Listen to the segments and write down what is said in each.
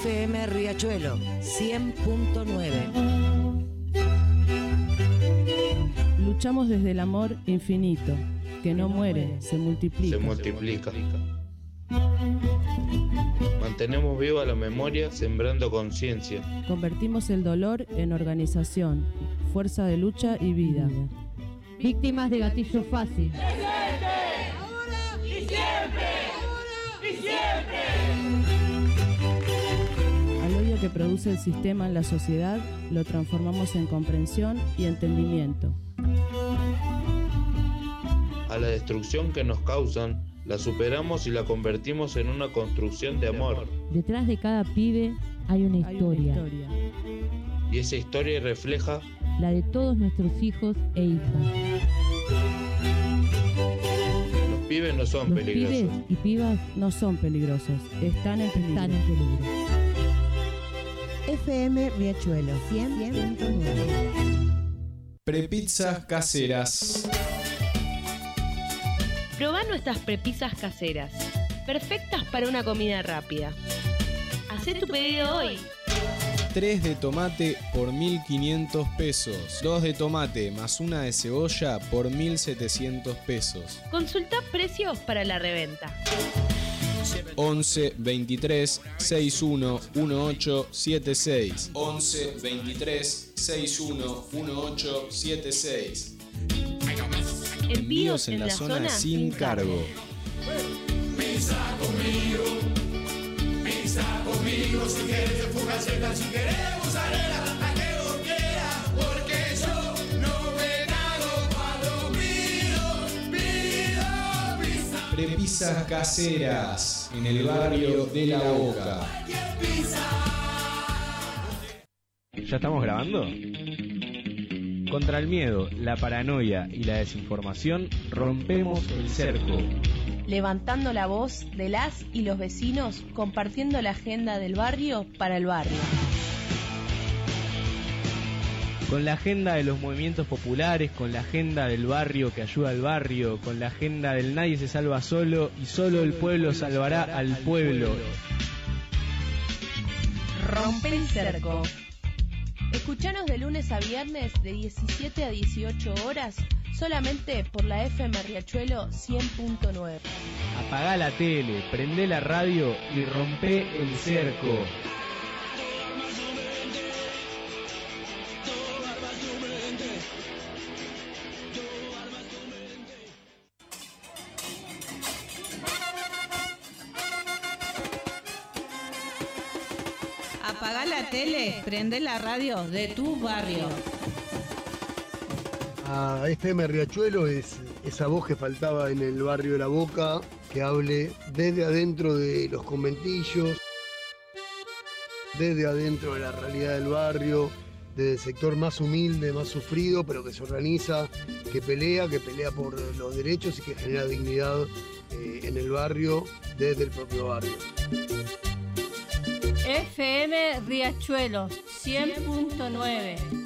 FM Riachuelo 100.9. Luchamos desde el amor infinito, que no muere, se multiplica. Se multiplica. Mantenemos viva la memoria sembrando conciencia. Convertimos el dolor en organización, fuerza de lucha y vida. Víctimas de gatillo fácil. ¡Ahora y siempre! Que produce el sistema en la sociedad, lo transformamos en comprensión y entendimiento. A la destrucción que nos causan, la superamos y la convertimos en una construcción de amor. Detrás de cada pibe hay una Hay historia. una historia. Y esa historia refleja La de todos nuestros hijos e hijas. los pibes no son Los peligrosos. pibes y pibas No son peligrosos, están en peligro. están en peligro. FM Riachuelo 100.9. Prepizzas caseras. Probá nuestras prepisas caseras, perfectas para una comida rápida. Hacé tu pedido hoy. 3 de tomate por 1500 pesos. 2 de tomate más una de cebolla por 1700 pesos. Consulta precios para la reventa. 11 23 61 18 76. 11 23 61 18 76. Envíos en la zona sin cargo. Misa conmigo, misa conmigo, si quieres fugaceta, si quieres musarela, pizza. Prepisas caseras en el barrio de La Boca. ¿Ya estamos grabando? Contra el miedo, la paranoia y la desinformación, rompemos el cerco. Levantando la voz de las y los vecinos, compartiendo la agenda del barrio para el barrio. Con la agenda de los movimientos populares, con la agenda del barrio que ayuda al barrio, con la agenda del nadie se salva solo y solo el pueblo salvará al pueblo. Rompe el cerco. Escuchanos de lunes a viernes de 17 a 18 horas solamente por la FM Riachuelo 100.9. Apagá la tele, prendé la radio y rompe el cerco. Prende la radio de tu barrio. A FM Riachuelo es esa voz que faltaba en el barrio de La Boca, que hable desde adentro de los conventillos, desde adentro de la realidad del barrio, desde el sector más humilde, más sufrido, pero que se organiza, que pelea, que pelea por los derechos y que genera dignidad eh, en el barrio, desde el propio barrio. FM Riachuelo 100.9.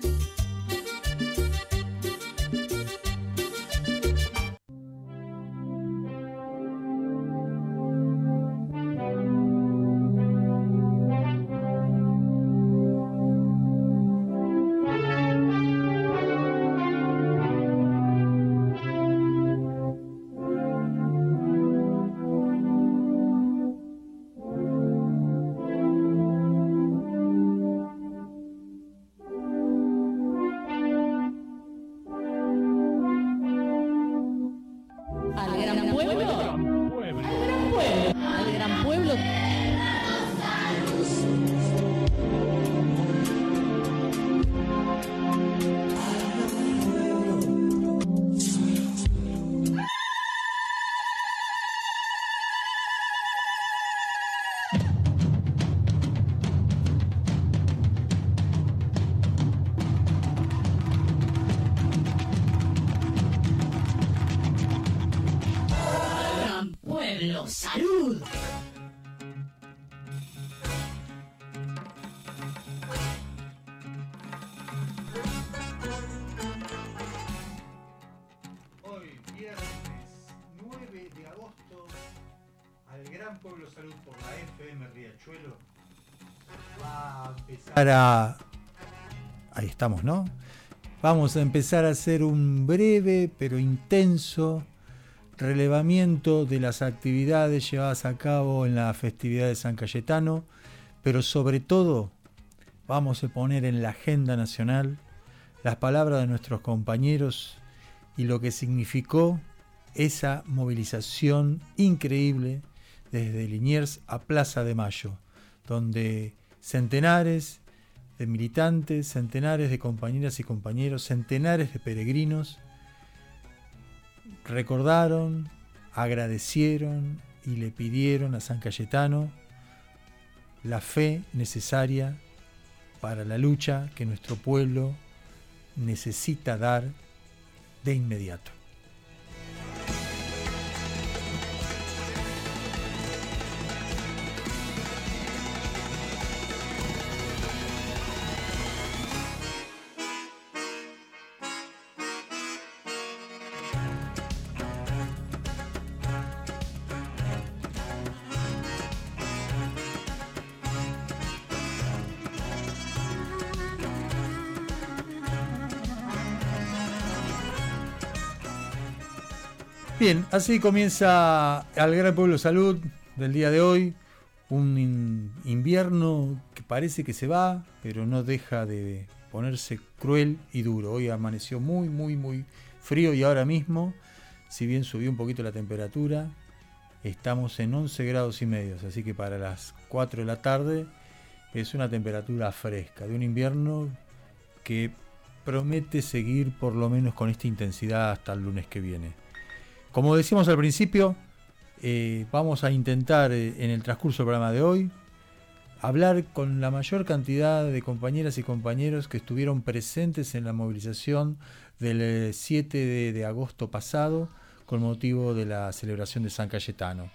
viernes 9 de agosto, al Gran Pueblo Salud por la FM Riachuelo, Para... Ahí estamos, ¿no? Vamos a empezar a hacer un breve pero intenso relevamiento de las actividades llevadas a cabo en la festividad de San Cayetano, pero sobre todo vamos a poner en la agenda nacional las palabras de nuestros compañeros y lo que significó esa movilización increíble desde Liniers a Plaza de Mayo, donde centenares de militantes, centenares de compañeras y compañeros, centenares de peregrinos recordaron, agradecieron y le pidieron a San Cayetano la fe necesaria para la lucha que nuestro pueblo necesita dar de inmediato. Bien, así comienza al Gran Pueblo Salud del día de hoy. Un in- invierno que parece que se va, pero no deja de ponerse cruel y duro. Hoy amaneció muy, muy, muy frío y ahora mismo, si bien subió un poquito la temperatura, estamos en 11 grados y medio. Así que para las 4 de la tarde es una temperatura fresca de un invierno que promete seguir por lo menos con esta intensidad hasta el lunes que viene. Como decíamos al principio, eh, vamos a intentar eh, en el transcurso del programa de hoy hablar con la mayor cantidad de compañeras y compañeros que estuvieron presentes en la movilización del eh, 7 de, de agosto pasado con motivo de la celebración de San Cayetano,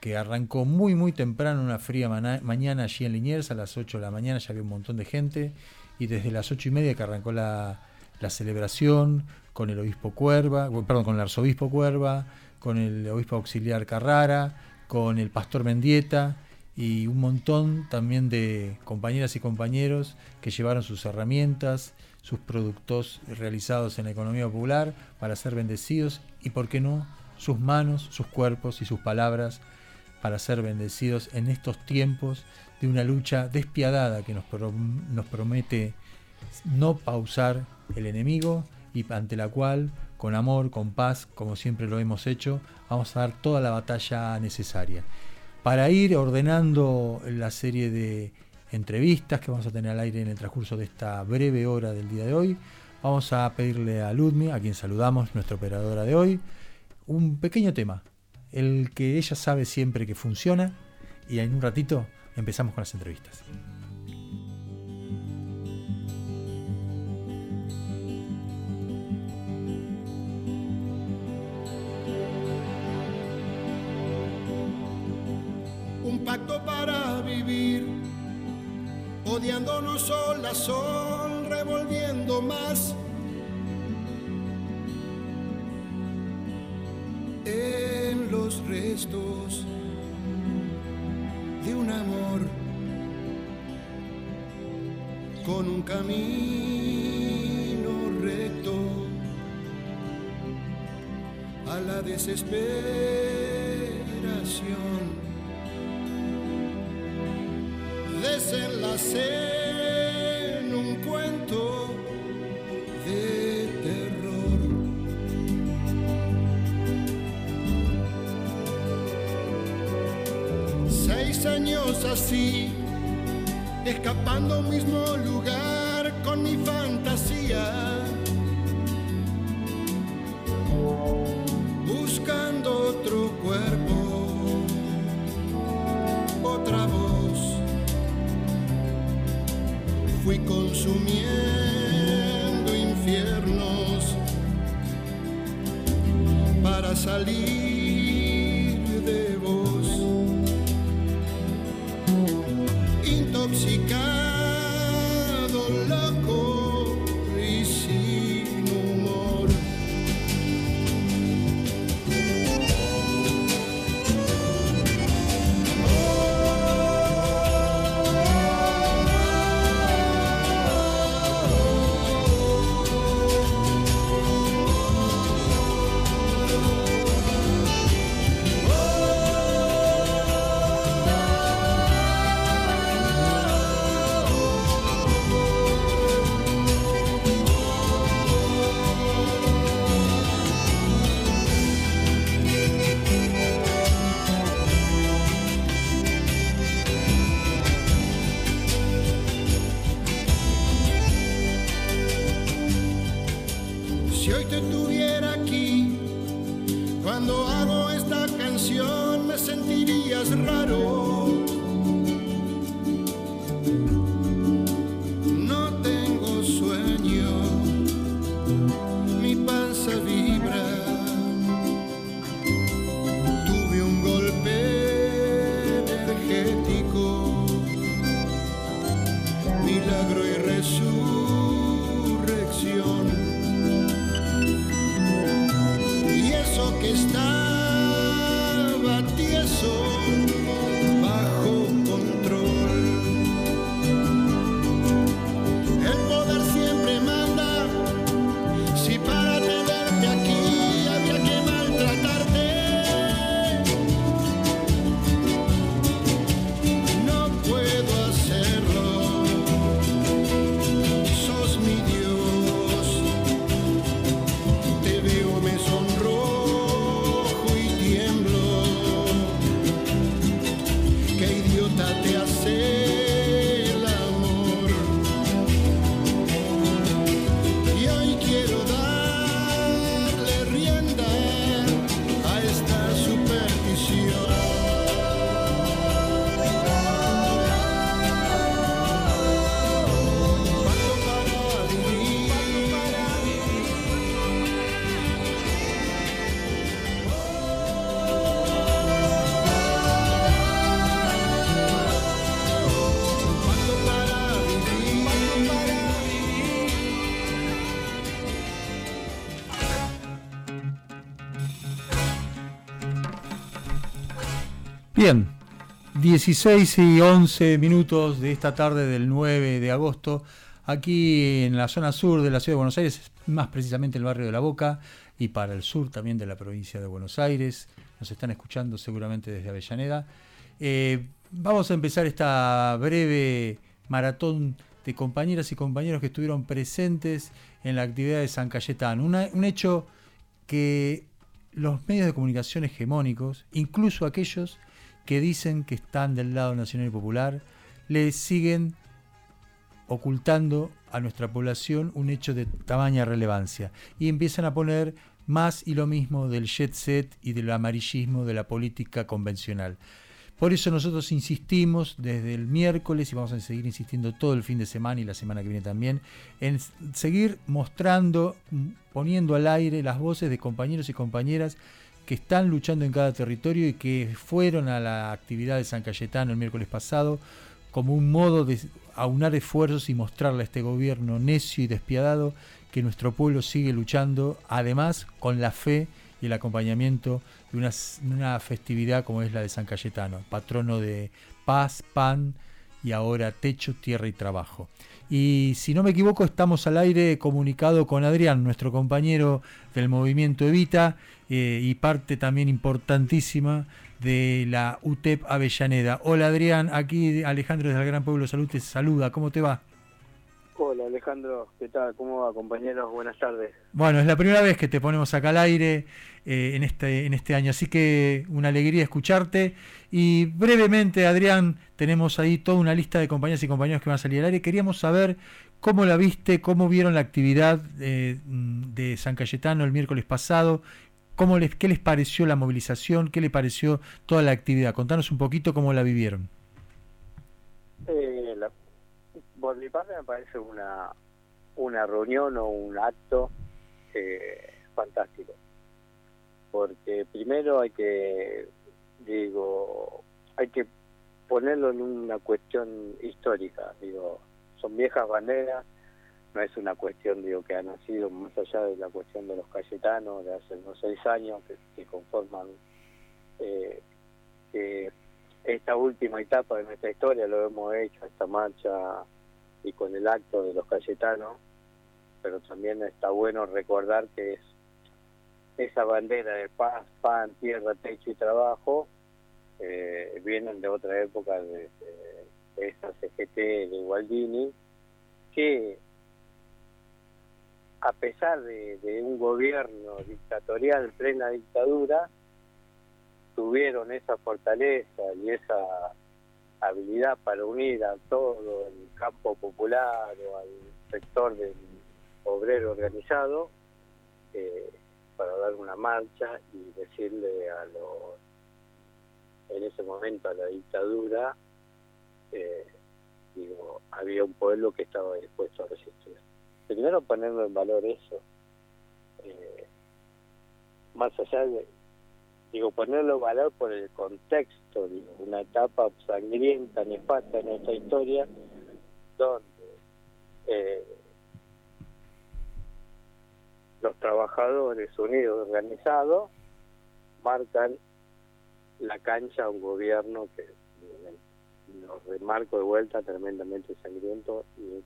que arrancó muy muy temprano, una fría mañana allí en Liniers, a las 8 de la mañana ya había un montón de gente, y desde las 8 y media que arrancó la celebración con el obispo Cuerva, perdón, con el arzobispo Cuerva, con el obispo auxiliar Carrara, con el pastor Mendieta y un montón también de compañeras y compañeros que llevaron sus herramientas, sus productos realizados en la economía popular para ser bendecidos y, por qué no, sus manos, sus cuerpos y sus palabras para ser bendecidos en estos tiempos de una lucha despiadada que nos promete no pausar el enemigo y ante la cual, con amor, con paz, como siempre lo hemos hecho, vamos a dar toda la batalla necesaria. Para ir ordenando la serie de entrevistas que vamos a tener al aire en el transcurso de esta breve hora del día de hoy, vamos a pedirle a Ludmi, a quien saludamos, nuestra operadora de hoy, un pequeño tema, el que ella sabe siempre que funciona, y en un ratito empezamos con las entrevistas. Odiándonos sol a sol, revolviendo más. En los restos de un amor con un camino recto a la desesperación. Desenlace en un cuento de terror. Seis años así, escapando al mismo lugar con mi fantasía. Bien, 16 y 11 minutos de esta tarde del 9 de agosto, aquí en la zona sur de la ciudad de Buenos Aires, más precisamente el barrio de La Boca y para el sur también de la provincia de Buenos Aires. Nos están escuchando seguramente desde Avellaneda. Eh, vamos a empezar esta breve maratón de compañeras y compañeros que estuvieron presentes en la actividad de San Cayetano. Un hecho que los medios de comunicación hegemónicos, incluso aquellos que dicen que están del lado nacional y popular, le siguen ocultando a nuestra población un hecho de tamaña relevancia y empiezan a poner más y lo mismo del jet set y del amarillismo de la política convencional. Por eso nosotros insistimos desde el miércoles y vamos a seguir insistiendo todo el fin de semana y la semana que viene también en seguir mostrando, poniendo al aire las voces de compañeros y compañeras que están luchando en cada territorio y que fueron a la actividad de San Cayetano el miércoles pasado como un modo de aunar esfuerzos y mostrarle a este gobierno necio y despiadado que nuestro pueblo sigue luchando, además con la fe y el acompañamiento de una, festividad como es la de San Cayetano, patrono de paz, pan y ahora techo, tierra y trabajo. Y si no me equivoco, estamos al aire comunicado con Adrián, nuestro compañero del movimiento Evita eh, y parte también importantísima de la UTEP Avellaneda. Hola Adrián, aquí Alejandro desde el Gran Pueblo Salud te saluda, ¿cómo te va? Hola Alejandro, ¿qué tal? ¿Cómo va compañeros? Buenas tardes. Bueno, es la primera vez que te ponemos acá al aire eh, en, este, en este año, así que una alegría escucharte. Y brevemente, Adrián, tenemos ahí toda una lista de compañeras y compañeros que van a salir al aire. Queríamos saber cómo la viste, cómo vieron la actividad eh, de San Cayetano el miércoles pasado, cómo les, qué les pareció la movilización, qué les pareció toda la actividad. Contanos un poquito cómo la vivieron. Eh, la- por me parece una, una reunión o un acto eh, fantástico. Porque primero hay que, digo, hay que ponerlo en una cuestión histórica. Digo, son viejas banderas, no es una cuestión digo que ha nacido más allá de la cuestión de los cayetanos de hace unos seis años que, que conforman eh, que esta última etapa de nuestra historia lo hemos hecho esta marcha y con el acto de los cayetanos pero también está bueno recordar que es esa bandera de paz, pan, tierra, techo y trabajo eh, vienen de otra época de, esa CGT de Gualdini que a pesar de, de un gobierno dictatorial, plena dictadura, tuvieron esa fortaleza y esa habilidad para unir a todo el campo popular o al sector del obrero organizado eh, para dar una marcha y decirle a los en ese momento a la dictadura, eh, digo, había un pueblo que estaba dispuesto a resistir. Primero ponerlo en valor eso, eh, más allá de, digo, ponerlo en valor por el contexto, digo, una etapa sangrienta, nefasta en nuestra historia, donde eh, los trabajadores unidos organizados marcan la cancha a un gobierno que nos remarco de vuelta tremendamente sangriento y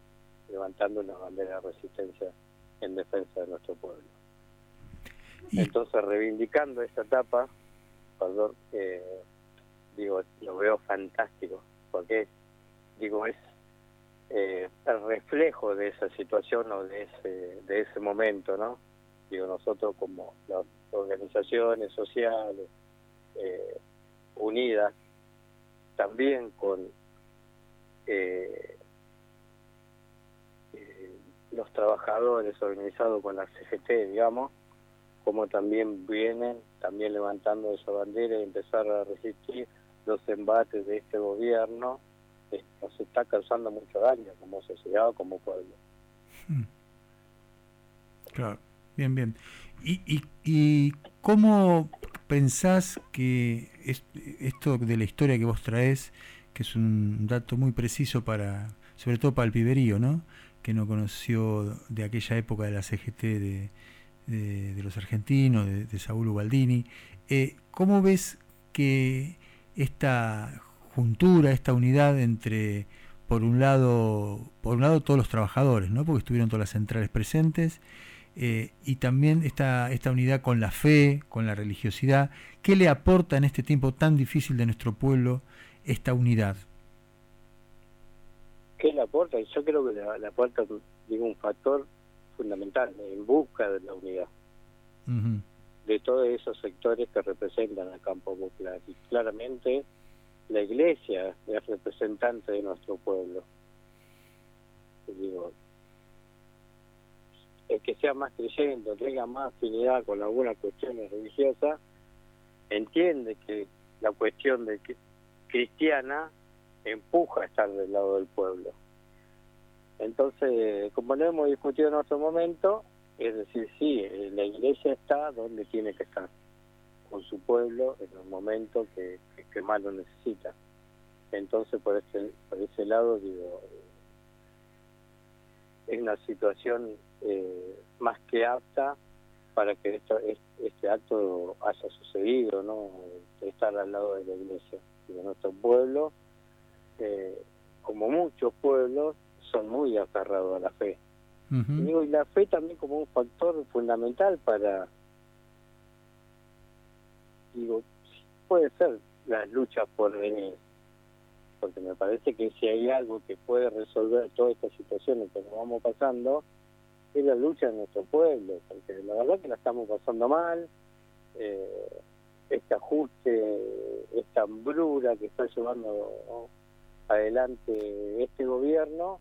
levantando una bandera de resistencia en defensa de nuestro pueblo. Entonces, reivindicando esta etapa, perdón, eh, digo, lo veo fantástico, porque digo, es eh, el reflejo de esa situación o de ese, de ese momento, ¿no? Digo, nosotros como las organizaciones sociales eh, unidas, también con eh, eh, los trabajadores organizados con la CGT, digamos, como también vienen también levantando esa bandera y empezar a resistir los embates de este gobierno, eh, nos está causando mucho daño como sociedad como pueblo. Claro, bien, bien. ¿Y, y, y cómo pensás que es- esto de la historia que vos traes, que es un dato muy preciso para, sobre todo para el piberío, ¿no? Que no conoció de aquella época de la CGT de, de- los argentinos, de, de Saúl Ubaldini. Eh, ¿Cómo ves que esta juntura, esta unidad entre, por un lado, por un lado todos los trabajadores, ¿no? Porque estuvieron todas las centrales presentes, eh, y también esta, esta unidad con la fe, con la religiosidad, ¿qué le aporta en este tiempo tan difícil de nuestro pueblo esta unidad? ¿Qué le aporta? Yo creo que le, aporta digo, un factor fundamental en busca de la unidad de todos esos sectores que representan al campo popular. Y claramente la iglesia es representante de nuestro pueblo. Digo, el que sea más creyente, tenga más afinidad con algunas cuestiones religiosas, entiende que la cuestión de cristiana empuja a estar del lado del pueblo. Entonces, como lo hemos discutido en otro momento, es decir, sí, eh, la iglesia está donde tiene que estar, con su pueblo en el momento que, que, más lo necesita. Entonces, por ese, por ese lado, digo, es una situación eh, más que apta para que esto, este acto haya sucedido, ¿no? De estar al lado de la iglesia. Digo, nuestro pueblo, eh, como muchos pueblos, son muy aferrados a la fe. Y digo, y la fe también como un factor fundamental para, digo, puede ser las luchas por venir, porque me parece que si hay algo que puede resolver todas estas situaciones que nos vamos pasando, es la lucha de nuestro pueblo, porque la verdad que la estamos pasando mal, eh, este ajuste, esta hambrura que está llevando adelante este gobierno,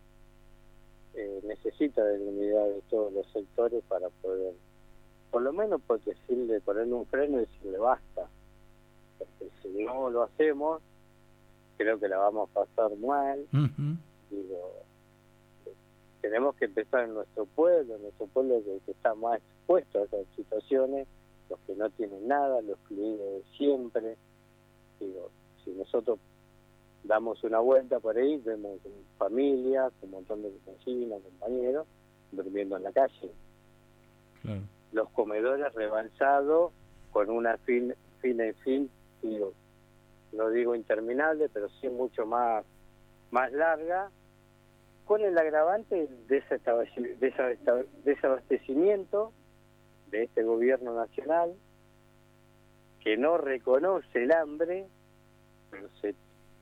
eh, necesita de la unidad de todos los sectores para poder, por lo menos por decirle, ponerle un freno y decirle basta. Porque si no lo hacemos, creo que la vamos a pasar mal. Digo, tenemos que empezar en nuestro pueblo, en nuestro pueblo que, que está más expuesto a esas situaciones, los que no tienen nada, los excluidos de siempre. Digo, si nosotros damos una vuelta por ahí, vemos familias, un montón de vecinos, compañeros, durmiendo en la calle. Claro. Los comedores rebalsados con una fin, fina y fin, digo, no digo interminable, pero sí mucho más, más larga, con el agravante de ese estableci- de esa- desabastecimiento de este gobierno nacional que no reconoce el hambre, pero se,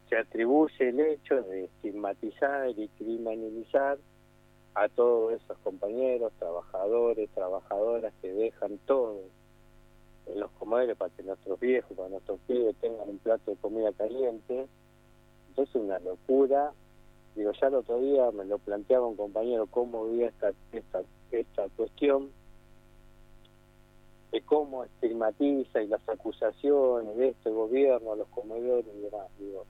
se atribuye el hecho de estigmatizar y criminalizar a todos esos compañeros, trabajadores, trabajadoras que dejan todo en los comedores para que nuestros viejos, para nuestros pibes tengan un plato de comida caliente. Entonces una locura. Digo, ya el otro día me lo planteaba un compañero cómo veía esta, esta, esta cuestión. de cómo estigmatiza y las acusaciones de este gobierno, los comedores y demás. Digo,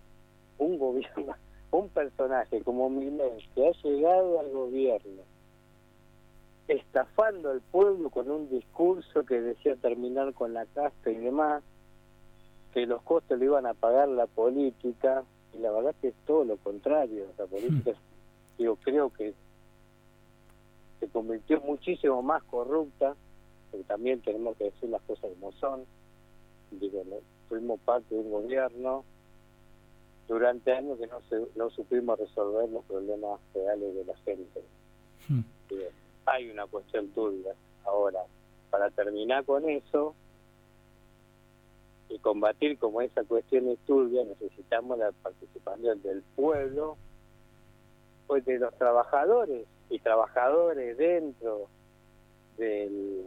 un gobierno, un personaje como Milei que ha llegado al gobierno estafando al pueblo con un discurso que decía terminar con la casta y demás, que los costes lo iban a pagar la política, y la verdad que es todo lo contrario. La política, digo, creo que se convirtió muchísimo más corrupta, porque también tenemos que decir las cosas como son. Digo, ¿no? fuimos parte de un gobierno durante años que no, se, no supimos resolver los problemas reales de la gente. Digo, hay una cuestión turbia. Ahora, para terminar con eso y combatir como esa cuestión es turbia, necesitamos la participación del pueblo, pues de los trabajadores y trabajadores dentro del,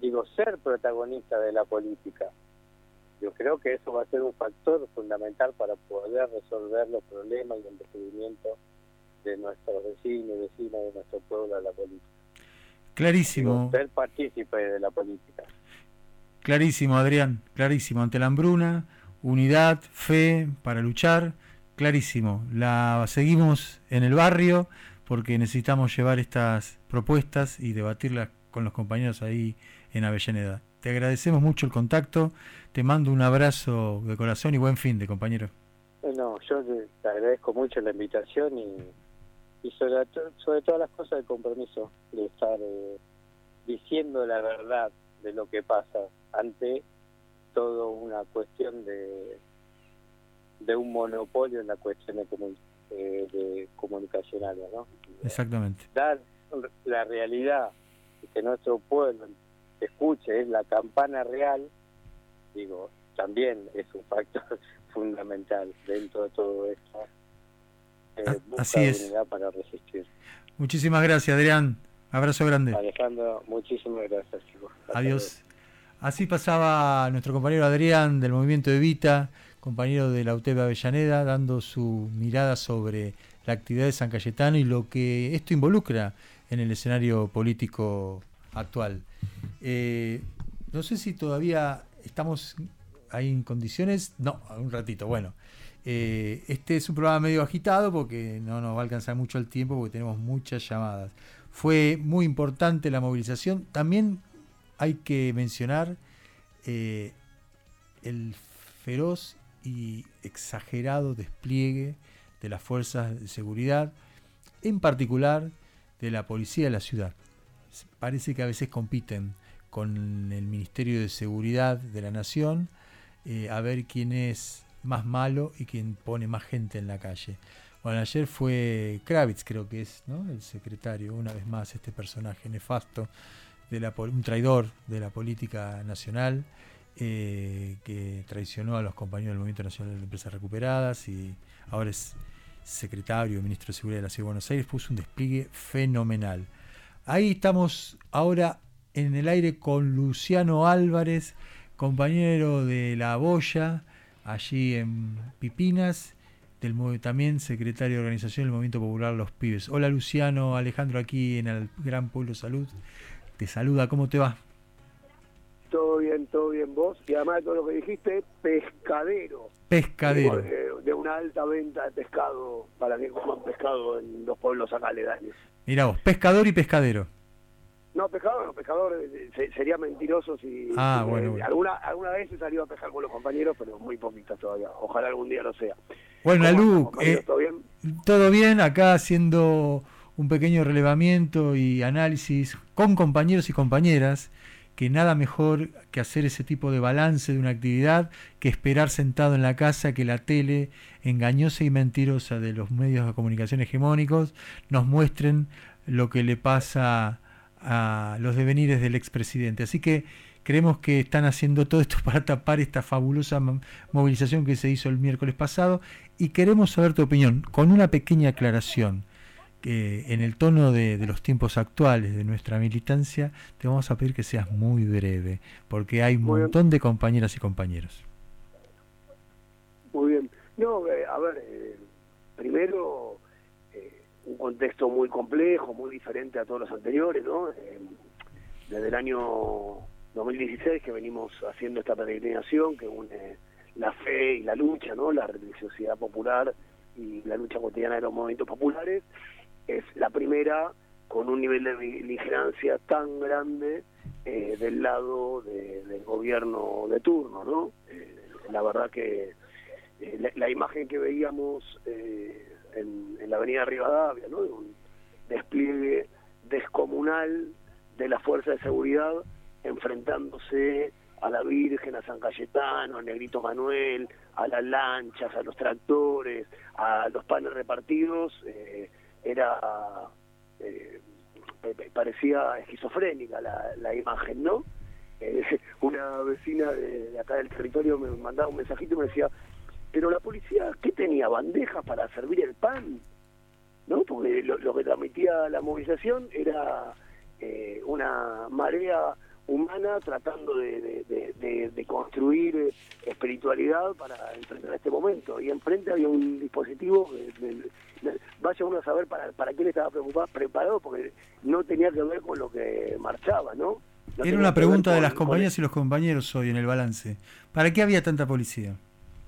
digo, ser protagonista de la política. Yo creo que eso va a ser un factor fundamental para poder resolver los problemas y el descubrimiento de nuestros vecinos y vecinas de nuestro pueblo a la política. Clarísimo. Ser partícipe de la política. Clarísimo, Adrián, clarísimo. Ante la hambruna, unidad, fe para luchar, clarísimo. La seguimos en el barrio porque necesitamos llevar estas propuestas y debatirlas con los compañeros ahí en Avellaneda. Te agradecemos mucho el contacto, te mando un abrazo de corazón y buen fin de compañero. Bueno, yo te, agradezco mucho la invitación y, sobre, sobre todas las cosas el compromiso de estar eh, diciendo la verdad de lo que pasa ante todo una cuestión de de un monopolio en la cuestión de, comu- eh, de comunicacionales, ¿no? Exactamente. Dar la realidad que nuestro pueblo escuche es la campana real, digo, también es un factor fundamental dentro de todo esto. Eh, A- buscar así es. para resistir. Muchísimas gracias, Adrián. Abrazo grande. Alejandro, muchísimas gracias, Adiós. Así pasaba nuestro compañero Adrián del movimiento Evita, compañero de la UTEP Avellaneda, dando su mirada sobre la actividad de San Cayetano y lo que esto involucra en el escenario político actual. Eh, no sé si todavía estamos ahí en condiciones. No, un ratito. Bueno, eh, este es un programa medio agitado porque no nos va a alcanzar mucho el tiempo porque tenemos muchas llamadas. Fue muy importante la movilización. También hay que mencionar eh, el feroz y exagerado despliegue de las fuerzas de seguridad, en particular de la policía de la ciudad. Parece que a veces compiten con el Ministerio de Seguridad de la Nación eh, a ver quién es más malo y quién pone más gente en la calle. Bueno, ayer fue Kravitz, creo que es, ¿no? El secretario, una vez más, este personaje nefasto, de un traidor de la política nacional, eh, que traicionó a los compañeros del Movimiento Nacional de Empresas Recuperadas y ahora es secretario, ministro de Seguridad de la Ciudad de Buenos Aires, puso un despliegue fenomenal. Ahí estamos ahora en el aire con Luciano Álvarez, compañero de La Boya, allí en Pipinas, del también secretario de organización del Movimiento Popular Los Pibes. Hola Luciano, Alejandro aquí en el Gran Pueblo Salud. Te saluda, ¿cómo te va? Todo bien, todo bien vos. Y además de todo lo que dijiste, pescadero. Pescadero. De, de una alta venta de pescado para que coman pescado en los pueblos acá aledaños. Mira vos, pescador y pescadero. No, pescador, no, pescador eh, se- sería mentiroso si... Ah, si, bueno, eh, bueno. Alguna, alguna vez he salido a pescar con los compañeros, pero muy poquitas todavía. Ojalá algún día lo sea. Bueno, ¿Cómo Lu, eh, ¿Todo bien? todo bien, acá haciendo un pequeño relevamiento y análisis con compañeros y compañeras, que nada mejor que hacer ese tipo de balance de una actividad que esperar sentado en la casa que la tele engañosa y mentirosa de los medios de comunicación hegemónicos nos muestren lo que le pasa a los devenires del expresidente. Así que creemos que están haciendo todo esto para tapar esta fabulosa mo- movilización que se hizo el miércoles pasado y queremos saber tu opinión con una pequeña aclaración que en el tono de, de los tiempos actuales de nuestra militancia te vamos a pedir que seas muy breve porque hay un Muy bien. montón de compañeras y compañeros. Muy bien. No, eh, a ver, eh, primero, eh, un contexto muy complejo, muy diferente a todos los anteriores, ¿no? Eh, desde el año 2016 que venimos haciendo esta peregrinación que une la fe y la lucha, ¿no? La religiosidad popular y la lucha cotidiana de los movimientos populares. Es la primera con un nivel de beligerancia tan grande eh, del lado de- del gobierno de turno, ¿no? Eh, la verdad que eh, la, la imagen que veíamos eh, en, en la avenida Rivadavia, ¿no? De un despliegue descomunal de la fuerza de seguridad enfrentándose a la Virgen, a San Cayetano, a Negrito Manuel, a las lanchas, a los tractores, a los panes repartidos, eh, era eh, eh, parecía esquizofrénica la, la imagen, ¿no? Eh, una vecina de, acá del territorio me mandaba un mensajito y me decía, pero la policía, ¿qué tenía? ¿Bandejas para servir el pan? ¿No? Porque lo, lo que transmitía la movilización era eh, una marea humana tratando de, de- de- de- de construir eh, espiritualidad para enfrentar este momento. Y enfrente había un dispositivo, eh, vaya uno a saber para, para le estaba preocupado, preparado, porque no tenía que ver con lo que marchaba, ¿no? No Era una pregunta de las con compañeras y los compañeros hoy en el balance. ¿Para qué había tanta policía?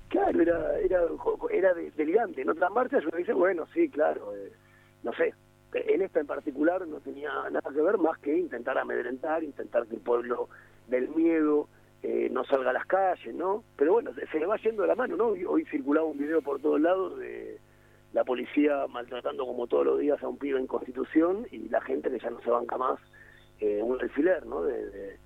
Claro, era, era, era de- delirante. En otras marchas uno dice, bueno, sí, claro, eh, no sé. En esta en particular no tenía nada que ver más que intentar amedrentar, intentar que el pueblo del miedo eh, no salga a las calles, ¿no? Pero bueno, se, le va yendo de la mano, ¿no? Hoy, circulaba un video por todos lados de la policía maltratando como todos los días a un pibe en Constitución y la gente que ya no se banca más eh, un alfiler, ¿no? De,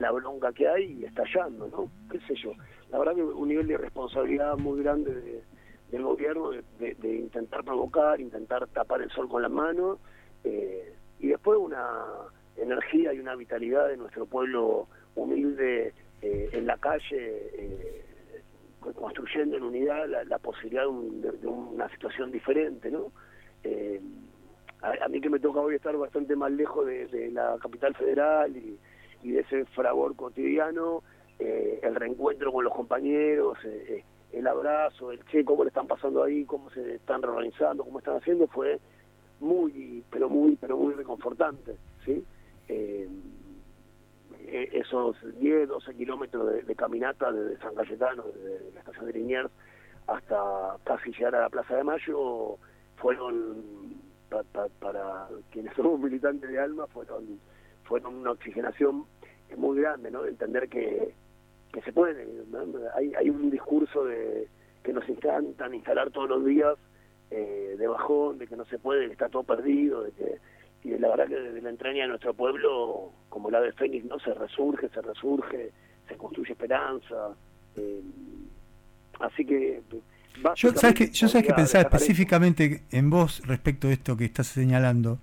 la bronca que hay y estallando, ¿no? ¿Qué sé yo? La verdad que un nivel de irresponsabilidad muy grande de- del gobierno de, intentar provocar, intentar tapar el sol con las manos eh, y después una energía y una vitalidad de nuestro pueblo humilde eh, en la calle eh, construyendo en unidad la, la posibilidad de, un- de- una situación diferente, ¿no? Eh, a, a mí que me toca hoy estar bastante más lejos de, la capital federal y, de ese fragor cotidiano, eh, el reencuentro con los compañeros, eh, el abrazo, el che, cómo le están pasando ahí, cómo se están reorganizando, cómo están haciendo, fue muy, pero muy, pero muy reconfortante, ¿sí? Eh, eh, esos 10, 12 kilómetros de, caminata desde San Cayetano, desde la estación de Liniers, hasta casi llegar a la Plaza de Mayo, fueron, pa- pa- para quienes somos militantes de alma, fueron, fueron una oxigenación muy grande, ¿no? De entender que, que se puede. ¿no? Hay, hay un discurso de que nos intentan instalar todos los días eh, de bajón, de que no se puede, que está todo perdido, de que y la verdad que desde la entraña de nuestro pueblo, como la de Fénix, no se resurge, se resurge, se construye esperanza. eh, así que Yo, ¿sabes que, yo sabes que pensaba específicamente en vos respecto de esto que estás señalando,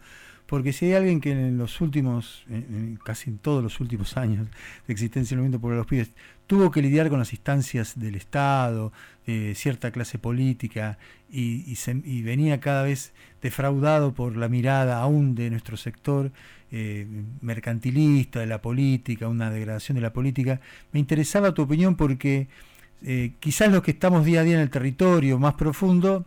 porque si hay alguien que en los últimos, en- casi en todos los últimos años de existencia del movimiento por los pibes, tuvo que lidiar con las instancias del Estado, de cierta clase política, y, y se- y venía cada vez defraudado por la mirada aún de nuestro sector eh, mercantilista de la política, una degradación de la política, me interesaba tu opinión porque eh, quizás los que estamos día a día en el territorio más profundo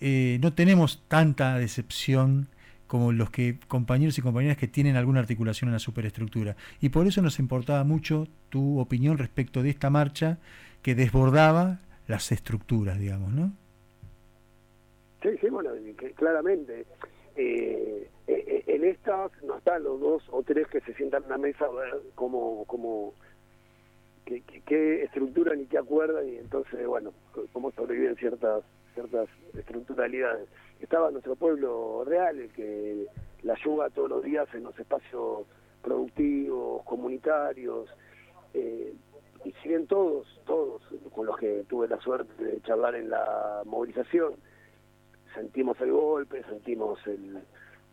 eh, no tenemos tanta decepción como los que compañeros y compañeras que tienen alguna articulación en la superestructura. Y por eso nos importaba mucho tu opinión respecto de esta marcha que desbordaba las estructuras, digamos, ¿no? Sí, sí, bueno, claramente. eh, eh, en estas no están los dos o tres que se sientan en la mesa a ver cómo, cómo qué, qué- estructuran y qué acuerdan y entonces, bueno, cómo sobreviven ciertas ciertas estructuralidades. Estaba nuestro pueblo real, el que la yuga todos los días en los espacios productivos, comunitarios, eh, y si bien todos, todos con los que tuve la suerte de charlar en la movilización, sentimos el golpe, sentimos el,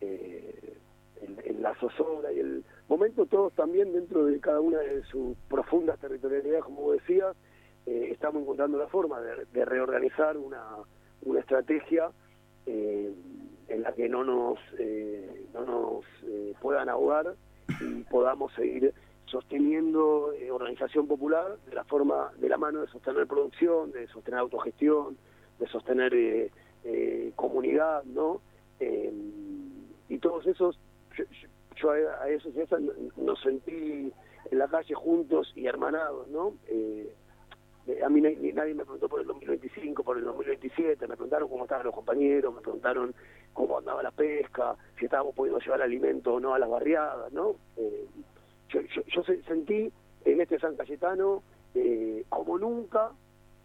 eh, el, la zozobra y el momento, todos también dentro de cada una de sus profundas territorialidades, como decías, eh, estamos encontrando la forma de, de reorganizar una, una estrategia eh, en la que no nos, eh, no nos puedan ahogar y podamos seguir sosteniendo organización popular de la forma de la mano de sostener producción, de sostener autogestión, de sostener comunidad, ¿no? Y todos esos, yo, yo- a esos y esas nos sentí en la calle juntos y hermanados, ¿no? Eh, a mí nadie me preguntó por el 2025, por el 2027, me preguntaron cómo estaban los compañeros, me preguntaron cómo andaba la pesca, si estábamos pudiendo llevar alimento o no a las barriadas, ¿no? Eh, yo, yo, yo se- sentí en este San Cayetano, eh, como nunca,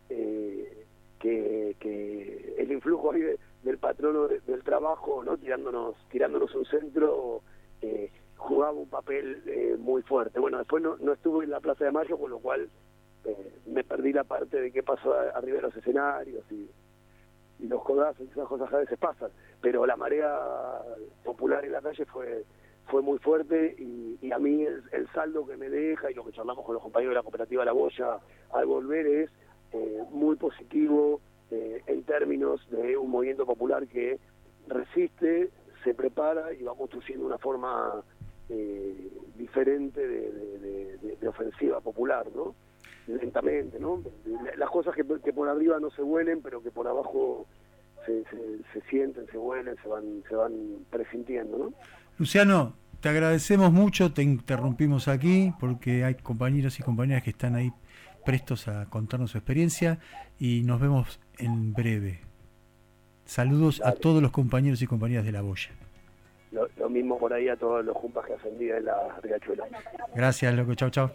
eh, que, que el influjo ahí de- del patrono de- del trabajo, ¿no? Tirándonos, tirándonos un centro, eh, jugaba un papel eh, muy fuerte. Bueno, después no, no estuve en la Plaza de Mayo, con lo cual eh, me perdí la parte de qué pasó arriba de los escenarios y, los codazos y esas cosas a veces pasan. Pero la marea popular en la calle fue fue muy fuerte y, a mí el, saldo que me deja y lo que charlamos con los compañeros de la cooperativa La Boya al volver es eh, muy positivo eh, en términos de un movimiento popular que resiste, se prepara y va construyendo una forma eh, diferente de ofensiva popular, ¿no? Lentamente, ¿no? Las cosas que, que por arriba no se huelen, pero que por abajo se, se, se sienten, se huelen, se van, se van presintiendo, ¿no? Luciano, te agradecemos mucho, te interrumpimos aquí porque hay compañeros y compañeras que están ahí prestos a contarnos su experiencia y nos vemos en breve. Saludos a todos los compañeros y compañeras de la Boya. Lo, lo mismo por ahí a todos los jumpas que hacen día en la Riachuela. Gracias, loco. Chau, chau.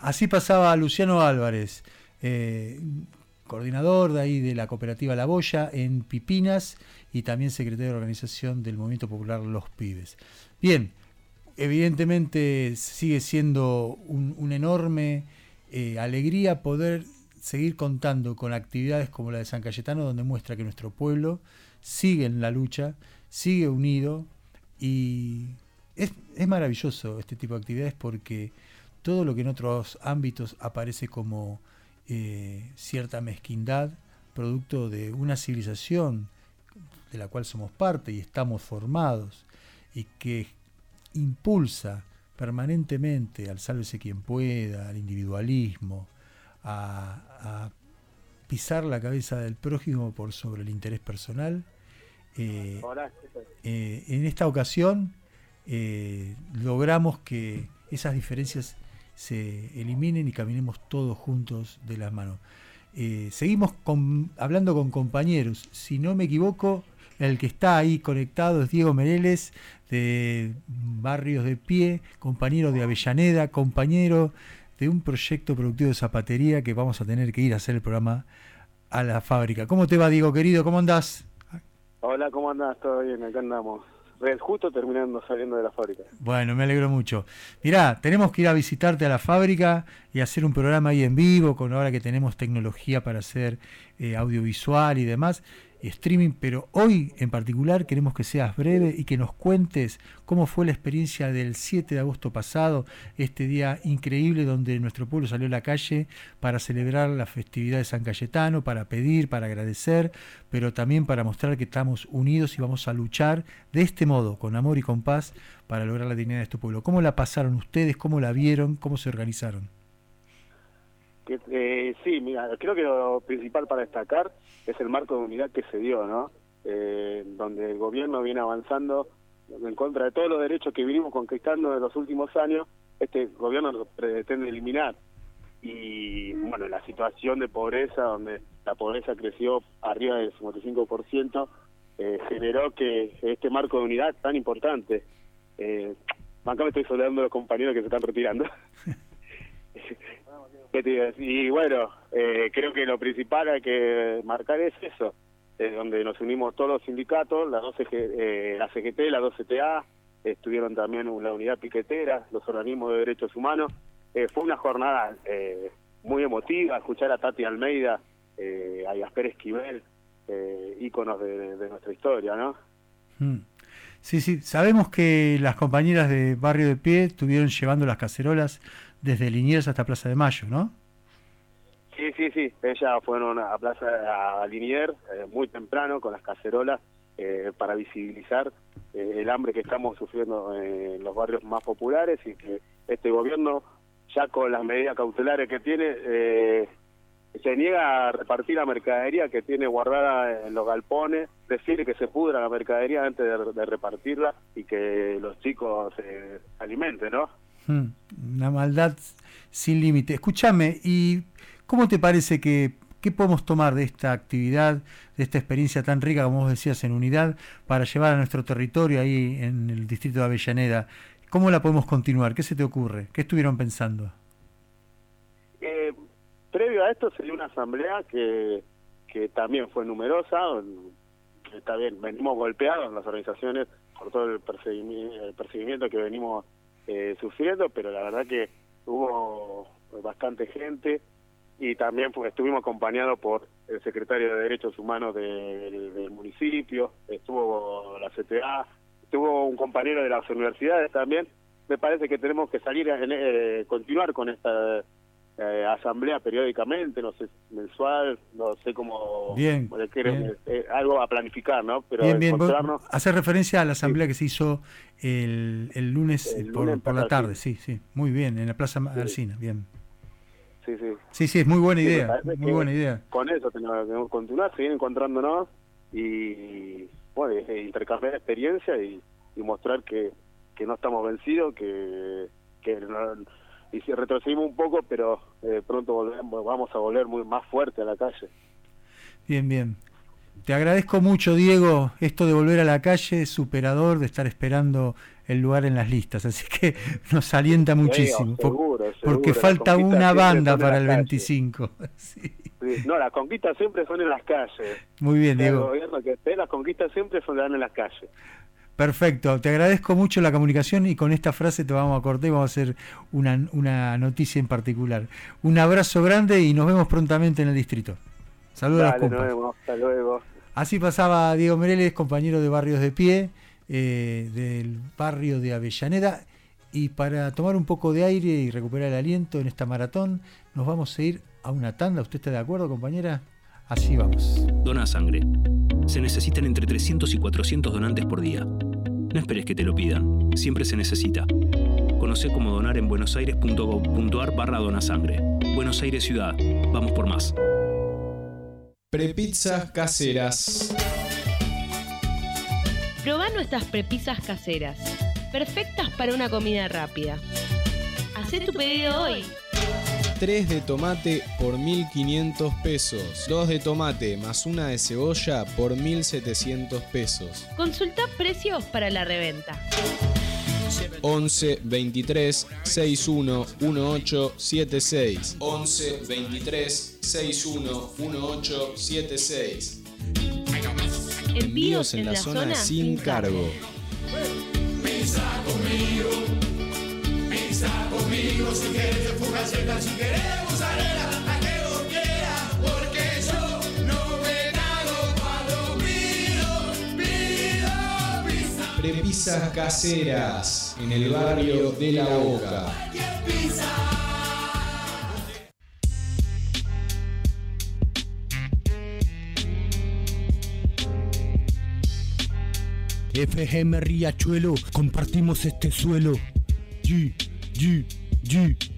Así pasaba Luciano Álvarez, eh, coordinador de ahí de la cooperativa La Boya en Pipinas y también secretario de organización del Movimiento Popular Los Pibes. Bien, evidentemente sigue siendo un, enorme eh, alegría poder seguir contando con actividades como la de San Cayetano, donde muestra que nuestro pueblo sigue en la lucha, sigue unido y es maravilloso este tipo de actividades porque todo lo que en otros ámbitos aparece como eh, cierta mezquindad, producto de una civilización de la cual somos parte y estamos formados y que impulsa permanentemente al sálvese quien pueda, al individualismo, a, pisar la cabeza del prójimo por sobre el interés personal. eh, eh, en esta ocasión logramos que esas diferencias se eliminen y caminemos todos juntos de las manos. Eh, seguimos con- hablando con compañeros. Si no me equivoco, el que está ahí conectado es Diego Mereles de Barrios de Pie, compañero de Avellaneda, compañero de un proyecto productivo de zapatería que vamos a tener que ir a hacer el programa a la fábrica. ¿Cómo te va, Diego, querido? ¿Cómo andás? Hola, ¿cómo andás? ¿Todo bien? Acá andamos. Justo terminando saliendo de la fábrica. Bueno, me alegro mucho. Mirá, tenemos que ir a visitarte a la fábrica y hacer un programa ahí en vivo, con ahora que tenemos tecnología para hacer eh, audiovisual y demás, streaming, pero hoy en particular queremos que seas breve y que nos cuentes cómo fue la experiencia del 7 de agosto pasado, este día increíble donde nuestro pueblo salió a la calle para celebrar la festividad de San Cayetano, para pedir, para agradecer, pero también para mostrar que estamos unidos y vamos a luchar de este modo, con amor y con paz, para lograr la dignidad de este pueblo. ¿Cómo la pasaron ustedes? ¿Cómo la vieron? ¿Cómo se organizaron? Eh, sí, mira, creo que lo principal para destacar es el marco de unidad que se dio, ¿no? Eh, donde el gobierno viene avanzando en contra de todos los derechos que vinimos conquistando en los últimos años, este gobierno lo pretende eliminar. Y bueno, la situación de pobreza, donde la pobreza creció arriba del 55%, eh, generó que este marco de unidad tan importante, eh, acá me estoy saludando a los compañeros que se están retirando. Y bueno, eh, creo que lo principal hay que marcar es eso, es donde nos unimos todos los sindicatos, la, 12G, eh, la CGT, la 12TA, estuvieron también la unidad piquetera, los organismos de derechos humanos. Eh, fue una jornada eh, muy emotiva, escuchar a Tati Almeida, a Gasper Esquivel, íconos de, de nuestra historia, ¿no? Mm. Sí, sí, sabemos que las compañeras de Barrio de Pie estuvieron llevando las cacerolas desde Liniers hasta Plaza de Mayo, ¿no? Sí, sí, sí. Ellas fueron a Plaza a Linier eh, muy temprano con las cacerolas eh, para visibilizar eh, el hambre que estamos sufriendo en los barrios más populares y que este gobierno, ya con las medidas cautelares que tiene, eh, se niega a repartir la mercadería que tiene guardada en los galpones, prefiere que se pudra la mercadería antes de, de repartirla y que los chicos se alimenten, ¿no? Mm, Una maldad sin límite. Escúchame, ¿y cómo te parece que qué podemos tomar de esta actividad, de esta experiencia tan rica, como vos decías, en unidad, para llevar a nuestro territorio ahí en el distrito de Avellaneda? ¿Cómo la podemos continuar? ¿Qué se te ocurre? ¿Qué estuvieron pensando? Eh, previo a esto se una asamblea que, que también fue numerosa, está bien, venimos golpeados en las organizaciones por todo el el perseguimiento que venimos eh, sufriendo, pero la verdad que hubo bastante gente y también pues, estuvimos acompañados por el secretario de Derechos Humanos del, municipio, estuvo la CTA, estuvo un compañero de las universidades también. Me parece que tenemos que salir a eh, continuar con esta eh, asamblea periódicamente, no sé, mensual, no sé cómo... Bien, eh, bien. eh, algo a planificar, ¿no? Pero bien, bien. Encontrarnos... Hacer referencia a la asamblea que se hizo el, el lunes, El por, lunes en por la tarde, sí, sí. Muy bien, en la Plaza Alcina, bien. Sí, sí. Sí, sí, es muy buena Sí, idea, muy buena idea. Con eso tenemos que continuar, seguir encontrándonos y, bueno, e intercambiar experiencia y, y mostrar que, que no estamos vencidos, que, que no- y si retrocedimos un poco, pero eh, pronto volvemos, vamos a volver muy más fuerte a la calle. Bien, bien. Te agradezco mucho, Diego, esto de volver a la calle, superador, de estar esperando el lugar en las listas. Así que nos alienta muchísimo. por- seguro, porque falta una banda para el calle. 25. Sí, No, las conquistas siempre son en las calles. Muy bien, El Diego. gobierno que esté, las conquistas siempre son en las calles. Perfecto, te agradezco mucho la comunicación y con esta frase te vamos a cortar y vamos a hacer una, una noticia en particular. Un abrazo grande y nos vemos prontamente en el distrito. Saludos a Dale, nos compas. vemos, hasta luego. Así pasaba Diego Mereles, compañero de Barrios de Pie, eh, del barrio de Avellaneda. Y para tomar un poco de aire y recuperar el aliento en esta maratón, nos vamos a ir a una tanda. ¿Usted está de acuerdo, compañera? Así vamos. Dona sangre. Se necesitan entre 300 y 400 donantes por día. No esperes que te lo pidan, siempre se necesita. Conoce cómo donar en buenosaires.gov.ar barra donasangre. Buenos Aires Ciudad. Vamos por más. Prepizzas caseras. Probá nuestras prepisas caseras, perfectas para una comida rápida. Hacé tu pedido hoy. 3 de tomate por 1500 pesos. 2 de tomate más una de cebolla por 1700 pesos. Consulta precios para la reventa. 11 23 61 18 76. 11 23 61 18 76. Envíos en la zona sin cargo. Pisa conmigo, si quieres de fugaceta, si quieres mozzarella, la que vos quieras, porque yo no me cago cuando pido, pido pizza. Prepisas caseras en el barrio de La Boca. FGM Riachuelo, compartimos este suelo. G, G, G.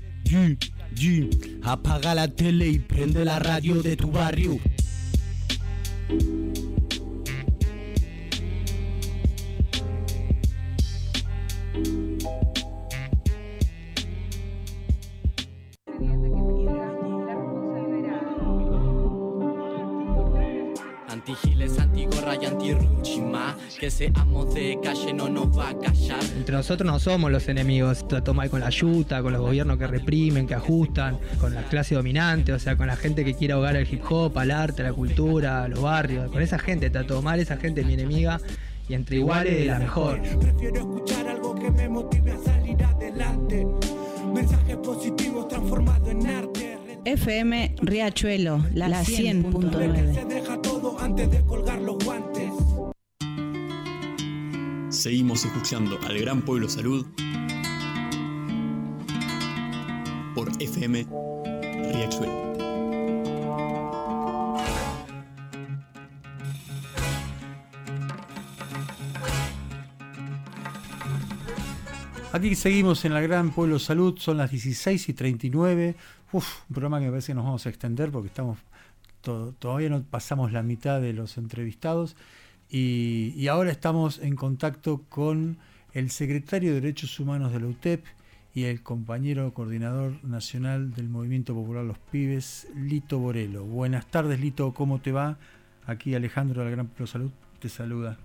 G, G. Apaga la tele y prende la radio de tu barrio. Antigiles, antigorra y antirruchima Que seamos de calle no nos va a callar Entre nosotros no somos los enemigos, trató mal con la yuta, con los gobiernos que reprimen, que ajustan, con la clase dominante, o sea, con la gente que quiere ahogar el hip hop, al arte, a la cultura, a los barrios, con esa gente trató mal, esa gente es mi enemiga y entre iguales la mejor. Prefiero escuchar algo que me motive a salir adelante. Mensajes positivos transformados en arte. FM Riachuelo, la, Se 100.9. deja todo antes de colgar Seguimos escuchando al Gran Pueblo Salud por FM Riachuelo. Aquí seguimos en la Gran Pueblo Salud, son las 16 y 39. Uf, un programa que me parece que nos vamos a extender porque estamos to- todavía no pasamos la mitad de los entrevistados y, y ahora estamos en contacto con el secretario de Derechos Humanos de la UTEP y el compañero coordinador nacional del Movimiento Popular Los Pibes, Lito Borelo. Buenas tardes, Lito, ¿cómo te va? Aquí Alejandro de la Gran Pueblo Salud te saluda.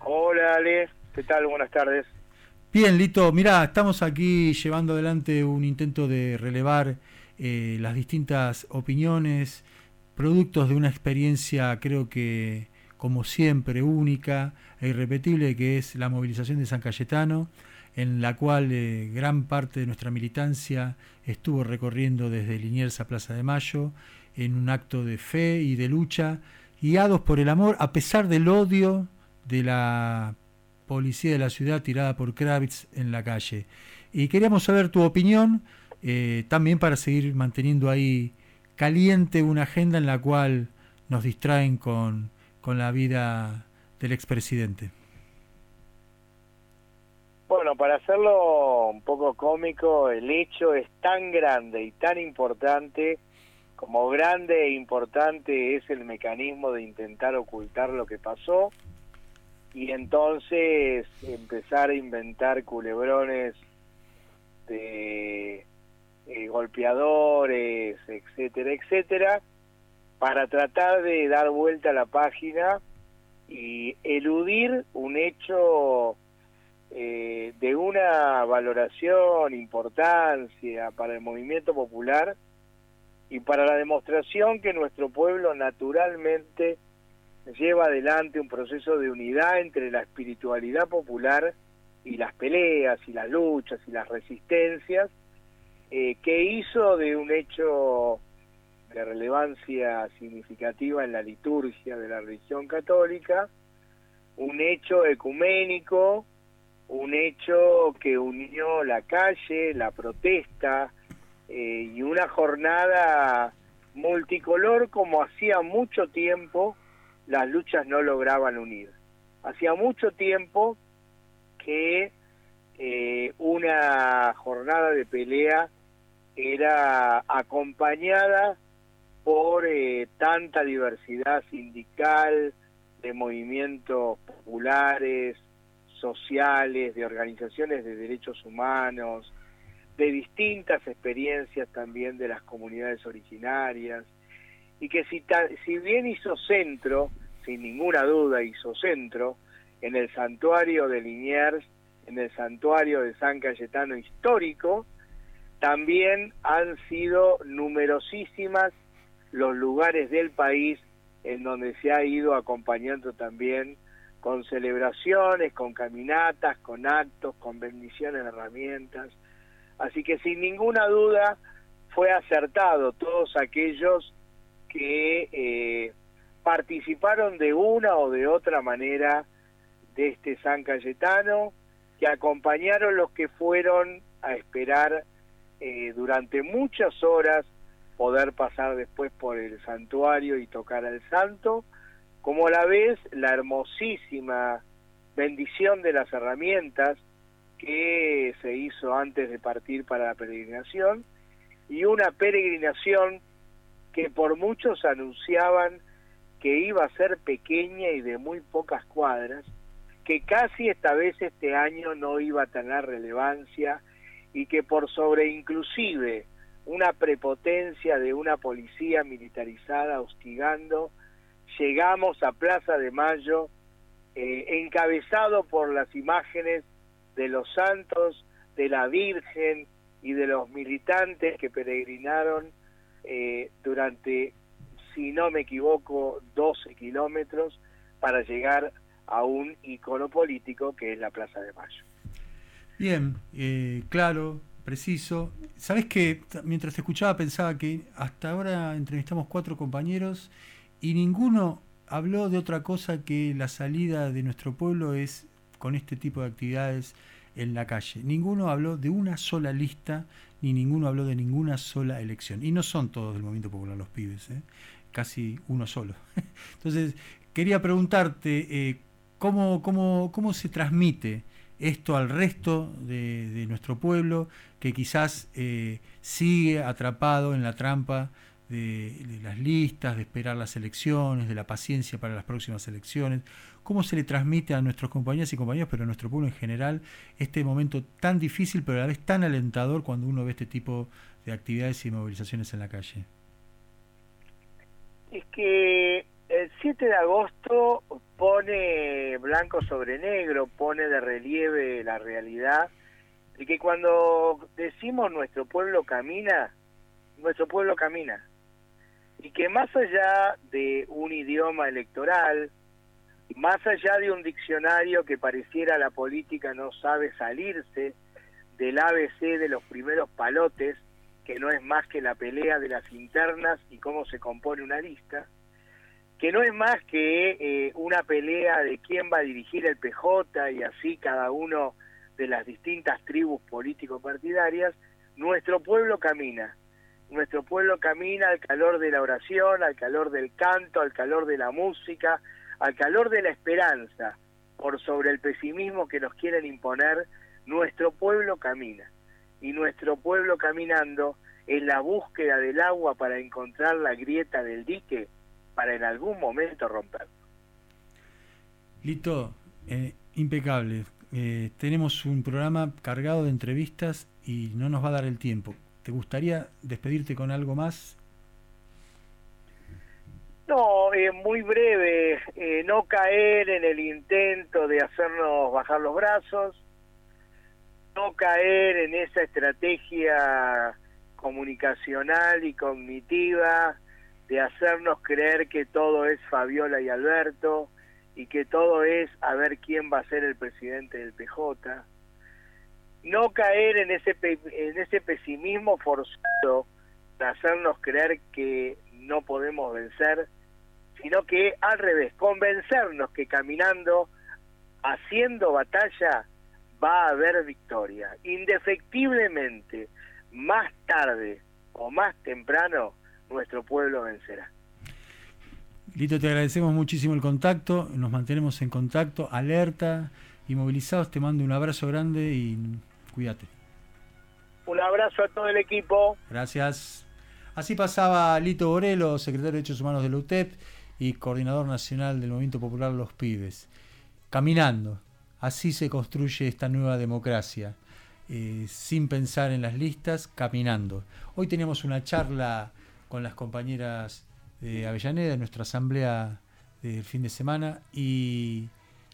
Hola Ale, ¿qué tal? Buenas tardes. Bien, Lito, mira, estamos aquí llevando adelante un intento de relevar eh, las distintas opiniones, productos de una experiencia, creo que como siempre, única e irrepetible, que es la movilización de San Cayetano, en la cual eh, gran parte de nuestra militancia estuvo recorriendo desde Liniers a Plaza de Mayo, en un acto de fe y de lucha, guiados por el amor, a pesar del odio de la policía de la ciudad tirada por Kravitz en la calle. Y queríamos saber tu opinión, eh, también para seguir manteniendo ahí caliente una agenda en la cual nos distraen con, con la vida del expresidente. Bueno, para hacerlo un poco cómico, el hecho es tan grande y tan importante como grande e importante es el mecanismo de intentar ocultar lo que pasó y entonces empezar a inventar culebrones de eh, golpeadores, etcétera, etcétera, para tratar de dar vuelta a la página y eludir un hecho eh, de una valoración, importancia para el movimiento popular y para la demostración que nuestro pueblo naturalmente lleva adelante un proceso de unidad entre la espiritualidad popular y las peleas y las luchas y las resistencias, eh, que hizo de un hecho de relevancia significativa en la liturgia de la religión católica, un hecho ecuménico, un hecho que unió la calle, la protesta eh, y una jornada multicolor como hacía mucho tiempo las luchas no lograban unir. Hacía mucho tiempo que eh, una jornada de pelea era acompañada por eh, tanta diversidad sindical, de movimientos populares, sociales, de organizaciones de derechos humanos, de distintas experiencias también de las comunidades originarias, y que si, si bien hizo centro, sin ninguna duda hizo centro, en el santuario de Liniers, en el santuario de San Cayetano histórico, también han sido numerosísimas los lugares del país en donde se ha ido acompañando también con celebraciones, con caminatas, con actos, con bendiciones de herramientas. Así que sin ninguna duda fue acertado todos aquellos que eh, participaron de una o de otra manera de este San Cayetano, que acompañaron los que fueron a esperar eh, durante muchas horas poder pasar después por el santuario y tocar al santo, como a la vez la hermosísima bendición de las herramientas que se hizo antes de partir para la peregrinación y una peregrinación que por muchos anunciaban que iba a ser pequeña y de muy pocas cuadras, que casi esta vez este año no iba a tener relevancia y que por sobre inclusive una prepotencia de una policía militarizada hostigando, llegamos a Plaza de Mayo eh, encabezado por las imágenes de los santos, de la Virgen y de los militantes que peregrinaron eh, durante, si no me equivoco, 12 kilómetros para llegar a un icono político que es la Plaza de Mayo. Bien, eh, claro, preciso. Sabes que mientras te escuchaba pensaba que hasta ahora entrevistamos cuatro compañeros y ninguno habló de otra cosa que la salida de nuestro pueblo es con este tipo de actividades en la calle. Ninguno habló de una sola lista, ni ninguno habló de ninguna sola elección. Y no son todos del Movimiento Popular los pibes, ¿eh? casi uno solo. Entonces, quería preguntarte, eh, ¿cómo, cómo, ¿cómo se transmite esto al resto de, nuestro pueblo que quizás eh, sigue atrapado en la trampa de, las listas, de esperar las elecciones, de la paciencia para las próximas elecciones? ¿Cómo se le transmite a nuestros compañeros y compañeros, pero a nuestro pueblo en general, este momento tan difícil, pero a la vez tan alentador cuando uno ve este tipo de actividades y movilizaciones en la calle? Es que el 7 de agosto pone blanco sobre negro, pone de relieve la realidad de que cuando decimos nuestro pueblo camina, nuestro pueblo camina. Y que más allá de un idioma electoral, más allá de un diccionario que pareciera la política no sabe salirse del ABC de los primeros palotes, que no es más que la pelea de las internas y cómo se compone una lista, que no es más que eh, una pelea de quién va a dirigir el PJ y así cada uno de las distintas tribus político-partidarias, nuestro pueblo camina. Nuestro pueblo camina al calor de la oración, al calor del canto, al calor de la música, al calor de la esperanza, por sobre el pesimismo que nos quieren imponer, nuestro pueblo camina. Y nuestro pueblo caminando en la búsqueda del agua para encontrar la grieta del dique, para en algún momento romperlo. Lito, eh, impecable. Eh, tenemos un programa cargado de entrevistas y no nos va a dar el tiempo. ¿Te gustaría despedirte con algo más? No, eh, muy breve, eh, no caer en el intento de hacernos bajar los brazos, no caer en esa estrategia comunicacional y cognitiva de hacernos creer que todo es Fabiola y Alberto y que todo es a ver quién va a ser el presidente del PJ. No caer en ese en ese pesimismo forzado de hacernos creer que no podemos vencer, sino que al revés, convencernos que caminando, haciendo batalla, va a haber victoria. Indefectiblemente, más tarde o más temprano, nuestro pueblo vencerá. Lito, te agradecemos muchísimo el contacto, nos mantenemos en contacto, alerta y movilizados. Te mando un abrazo grande y cuídate. Un abrazo a todo el equipo. Gracias. Así pasaba Lito Borelo, secretario de Derechos Humanos de la UTEP y coordinador nacional del Movimiento Popular Los Pibes. Caminando, así se construye esta nueva democracia, eh, sin pensar en las listas, caminando. Hoy teníamos una charla con las compañeras de Avellaneda, de nuestra asamblea del fin de semana, y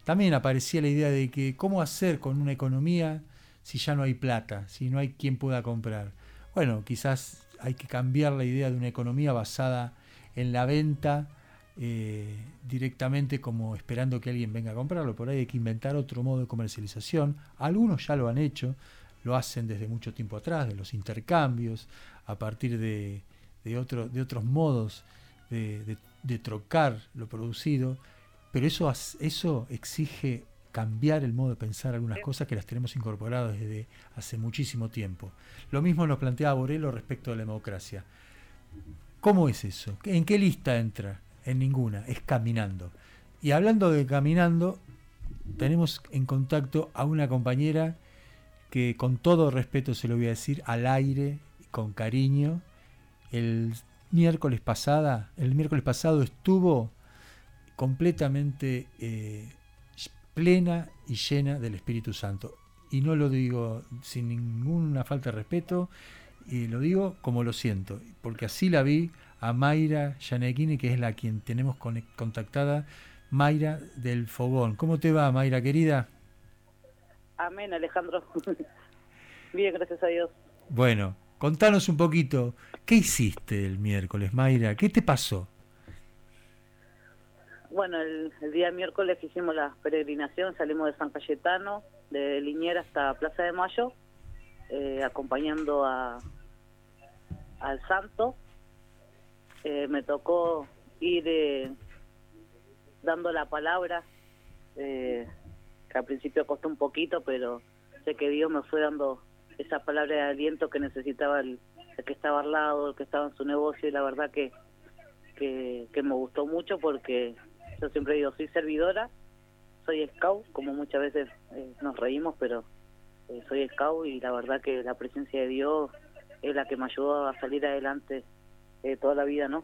también aparecía la idea de que cómo hacer con una economía si ya no hay plata, si no hay quien pueda comprar. Bueno, quizás hay que cambiar la idea de una economía basada en la venta eh, directamente como esperando que alguien venga a comprarlo. Por ahí hay que inventar otro modo de comercialización. Algunos ya lo han hecho, lo hacen desde mucho tiempo atrás, de los intercambios, a partir de, de, otro, de otros modos de, de, de, trocar lo producido. Pero eso, eso exige cambiar el modo de pensar algunas cosas que las tenemos incorporadas desde hace muchísimo tiempo. Lo mismo nos planteaba Borelo respecto a la democracia. ¿Cómo es eso? ¿En qué lista entra? En ninguna, es caminando. Y hablando de caminando, tenemos en contacto a una compañera que con todo respeto se lo voy a decir al aire, con cariño, el miércoles pasada, el miércoles pasado estuvo completamente eh, plena y llena del Espíritu Santo. Y no lo digo sin ninguna falta de respeto, y lo digo como lo siento, porque así la vi a Mayra Yanequini, que es la quien tenemos contactada, Mayra del Fogón. ¿Cómo te va, Mayra querida? Amén, Alejandro. Bien, gracias a Dios. Bueno, contanos un poquito, ¿qué hiciste el miércoles, Mayra? ¿Qué te pasó? Bueno, el, día miércoles hicimos la peregrinación, salimos de San Cayetano, de Liniera hasta Plaza de Mayo. eh, acompañando a al santo. Eh, me tocó ir eh, dando la palabra, eh, que al principio costó un poquito, pero sé que Dios me fue dando esa palabra de aliento que necesitaba el, el que estaba al lado, el que estaba en su negocio, y la verdad que, que, me gustó mucho porque yo siempre digo, soy servidora, soy scout, como muchas veces eh, nos reímos, pero eh, soy scout y la verdad que la presencia de Dios es la que me ayudó a salir adelante eh, toda la vida, ¿no?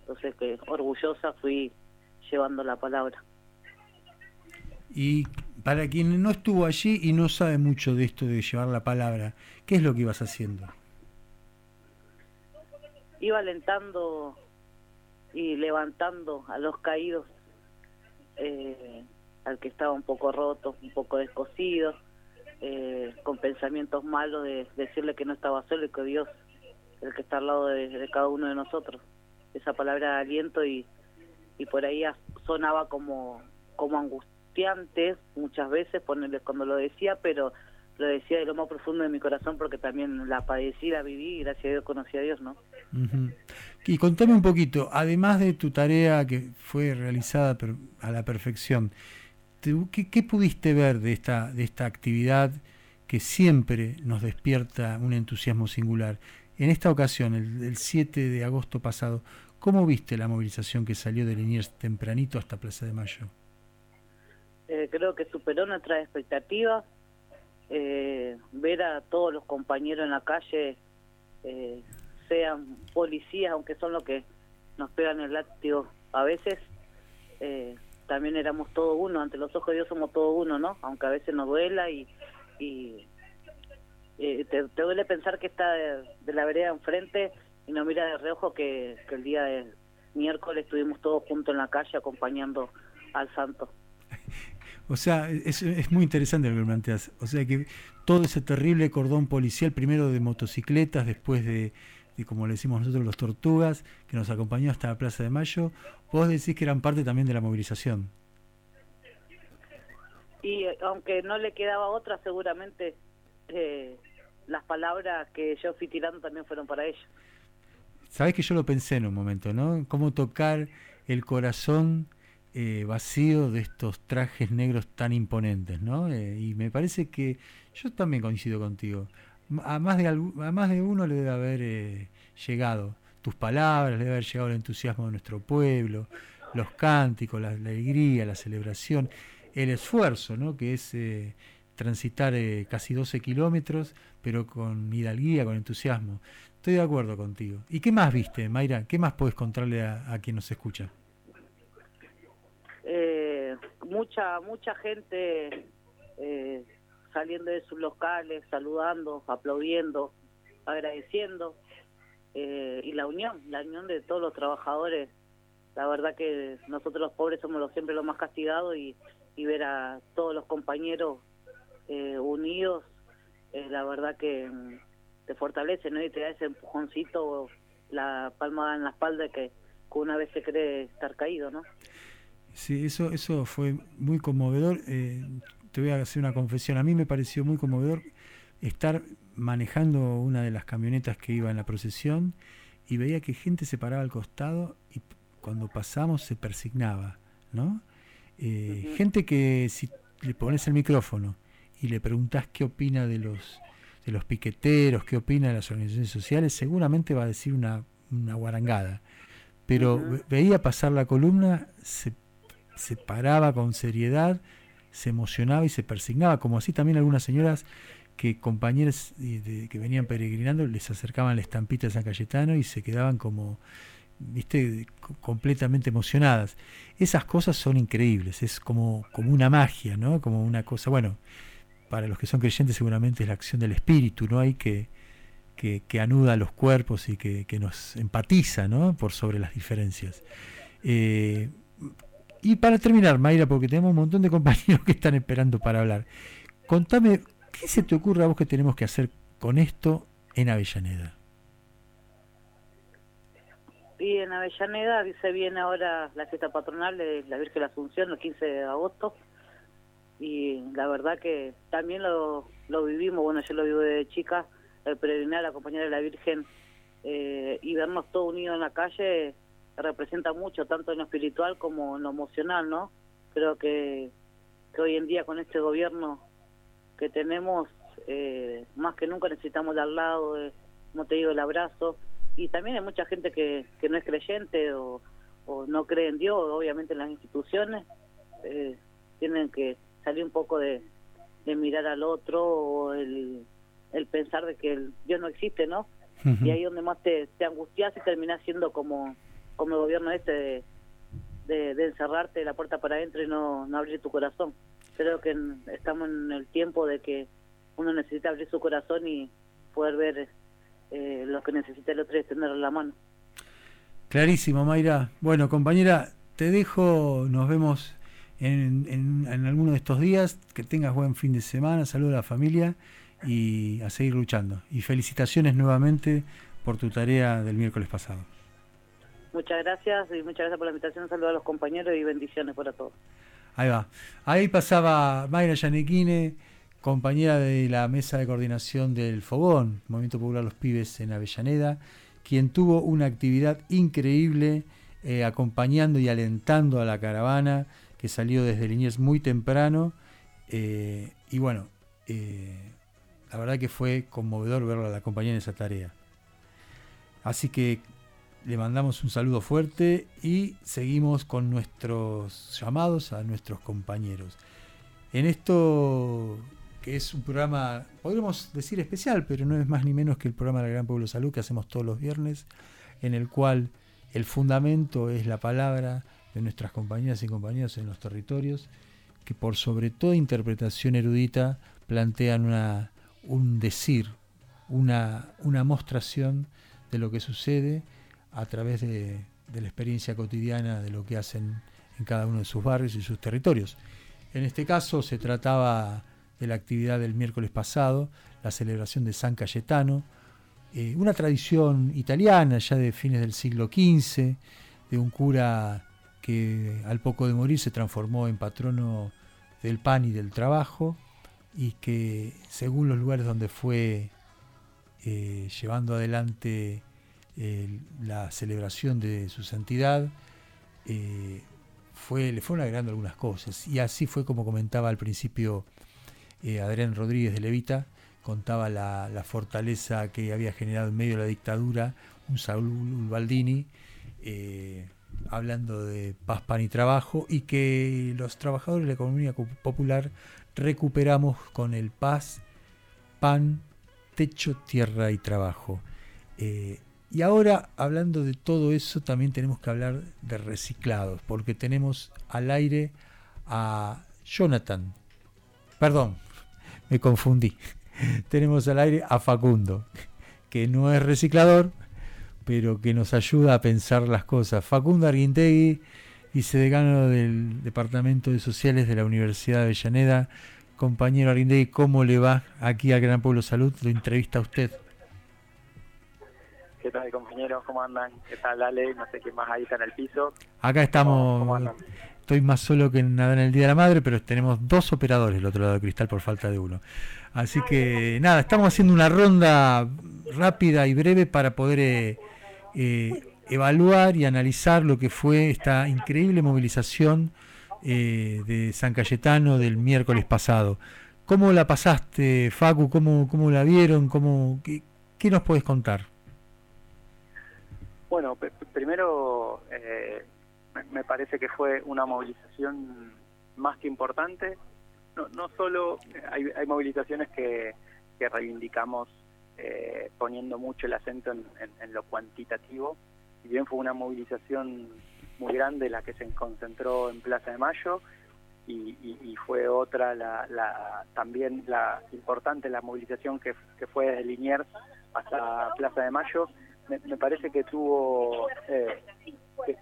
Entonces, que orgullosa fui llevando la palabra. Y para quien no estuvo allí y no sabe mucho de esto de llevar la palabra, ¿qué es lo que ibas haciendo? Iba alentando y levantando a los caídos, eh, al que estaba un poco roto, un poco descosido, eh, con pensamientos malos de decirle que no estaba solo y que Dios el que está al lado de, cada uno de nosotros. Esa palabra de aliento y, y por ahí sonaba como, como angustiante muchas veces ponerle cuando lo decía, pero lo decía de lo más profundo de mi corazón porque también la padecí, la viví y gracias a Dios conocí a Dios, ¿no? Y contame un poquito, además de tu tarea que fue realizada a la perfección, ¿qué, qué pudiste ver de esta, de esta actividad que siempre nos despierta un entusiasmo singular? En esta ocasión, el, el 7 de agosto pasado, ¿cómo viste la movilización que salió de Liniers tempranito hasta Plaza de Mayo? Eh, creo que superó nuestras expectativas. Eh, ver a todos los compañeros en la calle, eh, sean policías, aunque son los que nos pegan el látigo a veces, eh, también éramos todos uno. Ante los ojos de Dios somos todos uno, ¿no? Aunque a veces nos duela y, y eh, te, duele pensar que está de, la vereda enfrente y no mira de reojo que el día de miércoles estuvimos todos juntos en la calle acompañando al santo. O sea, es, es muy interesante lo que planteas. O sea que todo ese terrible cordón policial, primero de motocicletas, después de, de, como le decimos nosotros, los tortugas, que nos acompañó hasta la Plaza de Mayo, vos decís que eran parte también de la movilización. Y aunque no le quedaba otra, seguramente eh, las palabras que yo fui tirando también fueron para ellos. Sabés que yo lo pensé en un momento, ¿no? Cómo tocar el corazón eh, vacío de estos trajes negros tan imponentes, ¿no? Eh, y me parece que yo también coincido contigo. A más de, a más de uno le debe haber eh, llegado tus palabras, le debe haber llegado el entusiasmo de nuestro pueblo, los cánticos, la, la alegría, la celebración, el esfuerzo, ¿no? Que es eh, transitar eh, casi 12 kilómetros, pero con hidalguía, con entusiasmo. Estoy de acuerdo contigo. ¿Y qué más viste, Mayra? ¿Qué más puedes contarle a, a quien nos escucha? Eh, mucha mucha gente eh, saliendo de sus locales, saludando, aplaudiendo, agradeciendo eh, y la unión, la unión de todos los trabajadores. La verdad que nosotros los pobres somos los, siempre los más castigados y, y ver a todos los compañeros eh, unidos, eh, la verdad que mm, te fortalece, ¿no? Y te da ese empujoncito, la palma en la espalda que una vez se cree estar caído, ¿no? Sí, eso, eso fue muy conmovedor. Eh, te voy a hacer una confesión. A mí me pareció muy conmovedor estar manejando una de las camionetas que iba en la procesión y veía que gente se paraba al costado y cuando pasamos se persignaba, ¿no? Eh, Gente que si le pones el micrófono y le preguntás qué opina de los de los piqueteros, qué opina de las organizaciones sociales, seguramente va a decir una, una guarangada. Pero ve- veía pasar la columna, se se paraba con seriedad, se emocionaba y se persignaba, como así también algunas señoras que compañeras de- que venían peregrinando les acercaban la estampita de San Cayetano y se quedaban como, viste, co- completamente emocionadas. Esas cosas son increíbles, es como, como una magia, ¿no? Como una cosa, bueno, para los que son creyentes seguramente es la acción del espíritu, ¿no? Hay que, que, que anuda los cuerpos y que, que nos empatiza, ¿no? Por sobre las diferencias. Eh, y para terminar, Mayra, porque tenemos un montón de compañeros que están esperando para hablar, contame, ¿qué se te ocurre a vos que tenemos que hacer con esto en Avellaneda? Y en Avellaneda se viene ahora la fiesta patronal de la Virgen de la Asunción el 15 de agosto y la verdad que también lo, lo vivimos, bueno, yo lo vivo desde chica, el peregrinar, acompañar a la Virgen eh, y vernos todos unidos en la calle representa mucho, tanto en lo espiritual como en lo emocional, ¿no? Creo que, que hoy en día con este gobierno que tenemos, eh, más que nunca necesitamos de al lado, eh, como te digo, el abrazo. Y también hay mucha gente que, que no es creyente o, o no cree en Dios, obviamente en las instituciones, eh, tienen que salir un poco de, de mirar al otro o el, el pensar de que el Dios no existe, ¿no? Y ahí donde más te, te angustias y terminas siendo como, como gobierno este de, de, encerrarte la puerta para adentro y no, no abrir tu corazón. Creo que en- estamos en el tiempo de que uno necesita abrir su corazón y poder ver eh, lo que necesita el otro y la mano. Clarísimo, Mayra. Bueno, compañera, te dejo, nos vemos en, en, en alguno de estos días. Que tengas buen fin de semana, saludo a la familia y a seguir luchando. Y felicitaciones nuevamente por tu tarea del miércoles pasado. Muchas gracias y muchas gracias por la invitación. Saludos a los compañeros y bendiciones para todos. Ahí va. Ahí pasaba Mayra Yanequine, compañera de la mesa de coordinación del Fogón, Movimiento Popular Los Pibes en Avellaneda, quien tuvo una actividad increíble eh, acompañando y alentando a la caravana que salió desde Liniers muy temprano. eh, y bueno, eh, la verdad que fue conmovedor verla la acompañar en esa tarea. Así que le mandamos un saludo fuerte y seguimos con nuestros llamados a nuestros compañeros. En esto que es un programa, podríamos decir especial, pero no es más ni menos que el programa del Gran Pueblo Salud que hacemos todos los viernes, en el cual el fundamento es la palabra de nuestras compañeras y compañeros en los territorios, que por sobre toda interpretación erudita plantean una, un decir, una, una mostración de lo que sucede a través de, la experiencia cotidiana de lo que hacen en cada uno de sus barrios y sus territorios. En este caso se trataba de la actividad del miércoles pasado, la celebración de San Cayetano, eh, una tradición italiana ya de fines del siglo XV, de un cura que al poco de morir se transformó en patrono del pan y del trabajo y que según los lugares donde fue eh, llevando adelante eh, la celebración de su santidad, eh, fue, le fueron agregando algunas cosas. Y así fue como comentaba al principio eh, Adrián Rodríguez de Levita, contaba la, la fortaleza que había generado en medio de la dictadura un Saúl Baldini, hablando de paz, pan y trabajo, y que los trabajadores de la economía co- popular recuperamos con el paz, pan, techo, tierra y trabajo. Y ahora, hablando de todo eso, también tenemos que hablar de reciclados, porque tenemos al aire a Jonathan. Perdón, me confundí. tenemos al aire a Facundo, que no es reciclador, pero que nos ayuda a pensar las cosas. Facundo Arguintegui, vicedecano del Departamento de Sociales de la Universidad de Avellaneda. Compañero Arguintegui, ¿cómo le va aquí al Gran Pueblo Salud? Lo entrevista a usted. ¿Qué tal, compañeros? ¿Cómo andan? ¿Qué tal, Ale? No sé quién más ahí está en el piso. Acá estamos. Estoy más solo que nada en el Día de la Madre, pero tenemos dos operadores del otro lado del cristal por falta de uno. Así que nada, estamos haciendo una ronda rápida y breve para poder eh, eh, evaluar y analizar lo que fue esta increíble movilización eh, de San Cayetano del miércoles pasado. ¿Cómo la pasaste, Facu? ¿Cómo, cómo la vieron? ¿Cómo, qué, qué nos puedes contar? Bueno, primero eh, me- parece que fue una movilización más que importante. No, no solo eh, hay, hay movilizaciones que, reivindicamos eh, poniendo mucho el acento en, lo cuantitativo. Si bien fue una movilización muy grande la que se concentró en Plaza de Mayo y, fue otra la, la- también la importante la movilización que fue desde Liniers hasta Plaza de Mayo me, me parece que tuvo eh,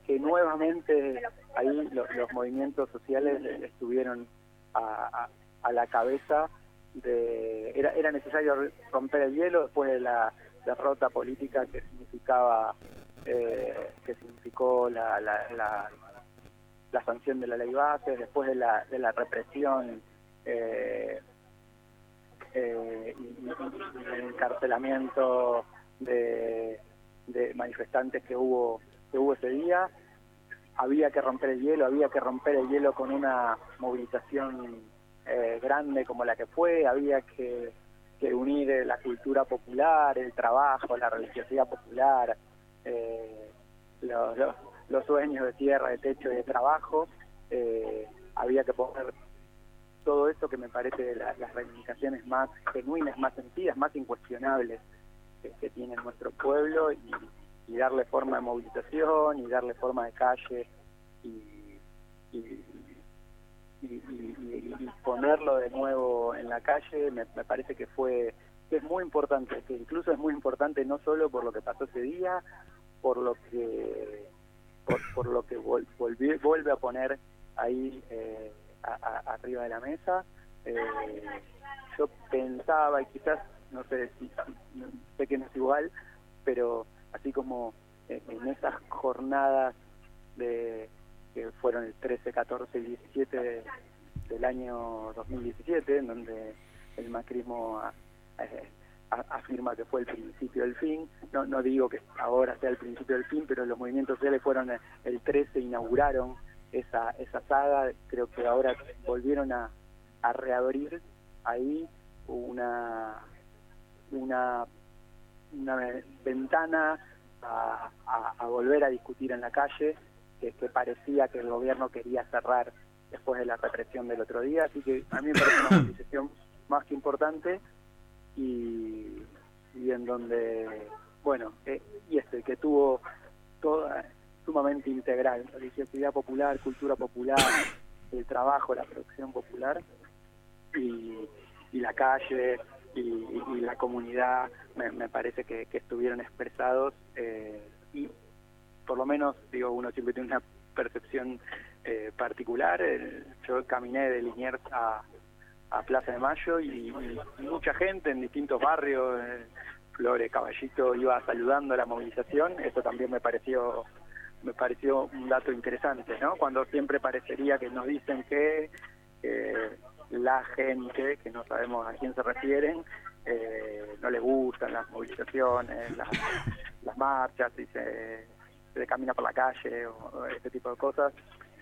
que, nuevamente ahí lo- los movimientos sociales estuvieron a, a- la cabeza de era era necesario romper el hielo después de la derrota política que significaba eh, que significó la, la, la, la sanción de la ley base después de la de la represión eh, eh, y el encarcelamiento de, de manifestantes que hubo que hubo ese día. Había que romper el hielo había que romper el hielo con una movilización eh, grande como la que fue. Había que, unir eh, la cultura popular el trabajo la religiosidad popular eh, los, sueños de tierra de techo y de trabajo. Eh, había que poner todo eso que me parece la- las reivindicaciones más genuinas, más sentidas, más incuestionables que, tiene nuestro pueblo y, darle forma de movilización y darle forma de calle y, y, ponerlo de nuevo en la calle me, me parece que fue que es muy importante, que incluso es muy importante no solo por lo que pasó ese día, por lo que por, por lo que vol- volví- vuelve a poner ahí eh, a- arriba de la mesa. Eh, yo pensaba, y quizás, no sé sé que no es igual, pero así como eh, en esas jornadas de que fueron el 13, 14 y 17 de- del año 2017, en donde el macrismo a- eh, a- afirma que fue el principio del fin. No, no digo que ahora sea el principio del fin, pero los movimientos sociales fueron eh, el 13, inauguraron esa, esa saga. Creo que ahora volvieron a, a reabrir ahí una, una, una ve- ventana a, a- a volver a discutir en la calle que, que parecía que el gobierno quería cerrar después de la represión del otro día. Así que a mí me parece una movilización más que importante y, y en donde, bueno, eh, y este, que tuvo toda sumamente integral, religiosidad popular, cultura popular, el trabajo, la producción popular y, y la calle y, y- la comunidad me, me parece que, que estuvieron expresados eh, y por lo menos digo uno siempre tiene una percepción eh, particular yo caminé de Liniers a, a Plaza de Mayo y, y mucha gente en distintos barrios eh, Flores Caballito iba saludando la movilización eso también me pareció me pareció un dato interesante no cuando siempre parecería que nos dicen que eh, la gente, que no sabemos a quién se refieren, eh, no les gustan las movilizaciones, las, marchas, y se, camina por la calle o, o este tipo de cosas.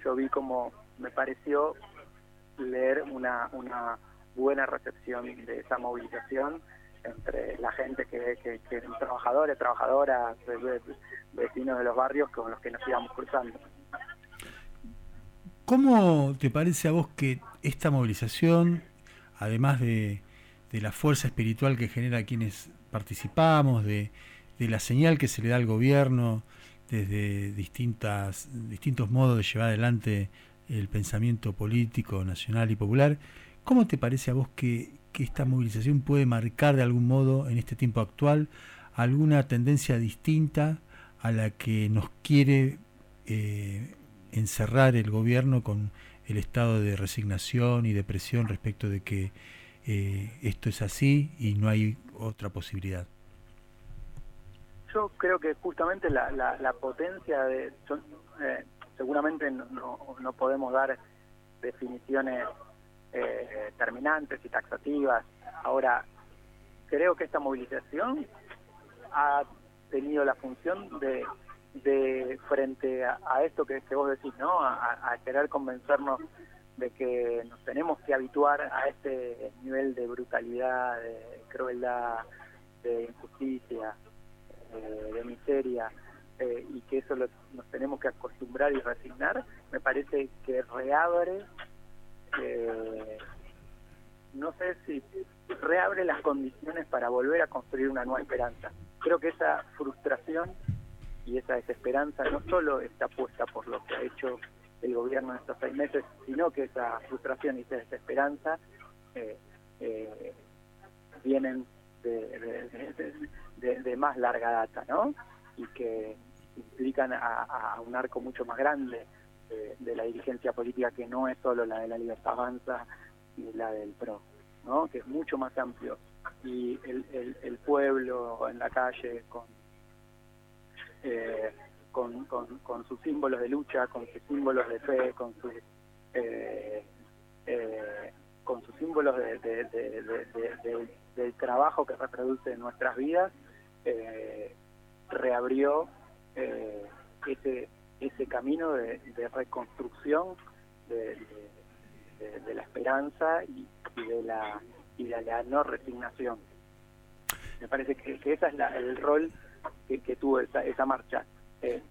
Yo vi como me pareció leer una, una buena recepción de esa movilización entre la gente que, que, que trabajadores, trabajadoras, ve- ve- vecinos de los barrios con los que nos íbamos cruzando. ¿Cómo te parece a vos que esta movilización, además de, de la fuerza espiritual que genera quienes participamos, de, de la señal que se le da al gobierno desde distintas, distintos modos de llevar adelante el pensamiento político, nacional y popular, ¿cómo te parece a vos que, que esta movilización puede marcar de algún modo en este tiempo actual alguna tendencia distinta a la que nos quiere eh, encerrar el gobierno con el estado de resignación y depresión respecto de que eh, esto es así y no hay otra posibilidad. Yo creo que justamente la, la, la potencia de... son- eh, seguramente no, no, no podemos dar definiciones eh, terminantes y taxativas. Ahora, creo que esta movilización ha tenido la función de, de frente a, a esto que, que vos decís, ¿no? A, a querer convencernos de que nos tenemos que habituar a este nivel de brutalidad, de crueldad, de injusticia, eh, de miseria, eh, y que eso lo- nos tenemos que acostumbrar y resignar, me parece que reabre, eh, no sé si reabre las condiciones para volver a construir una nueva esperanza. Creo que esa frustración y esa desesperanza no solo está puesta por lo que ha hecho el gobierno en estos seis meses, sino que esa frustración y esa desesperanza eh, eh, vienen de, de- más larga data, ¿no? Y que implican a, un arco mucho más grande de, de la dirigencia política que no es solo la de la Libertad Avanza y la del PRO, ¿no? Que es mucho más amplio. Y el, el, el pueblo en la calle con eh, con, con, sus símbolos de lucha, con sus símbolos de fe, con sus eh, eh, con sus símbolos de- de- de- de- de- de- del trabajo que reproduce en nuestras vidas, eh, reabrió eh, ese, ese camino de, reconstrucción de la esperanza y, y de la y de la no resignación. Me parece que, que ese es la- el rol que, que tuvo esa, esa marcha. Eh,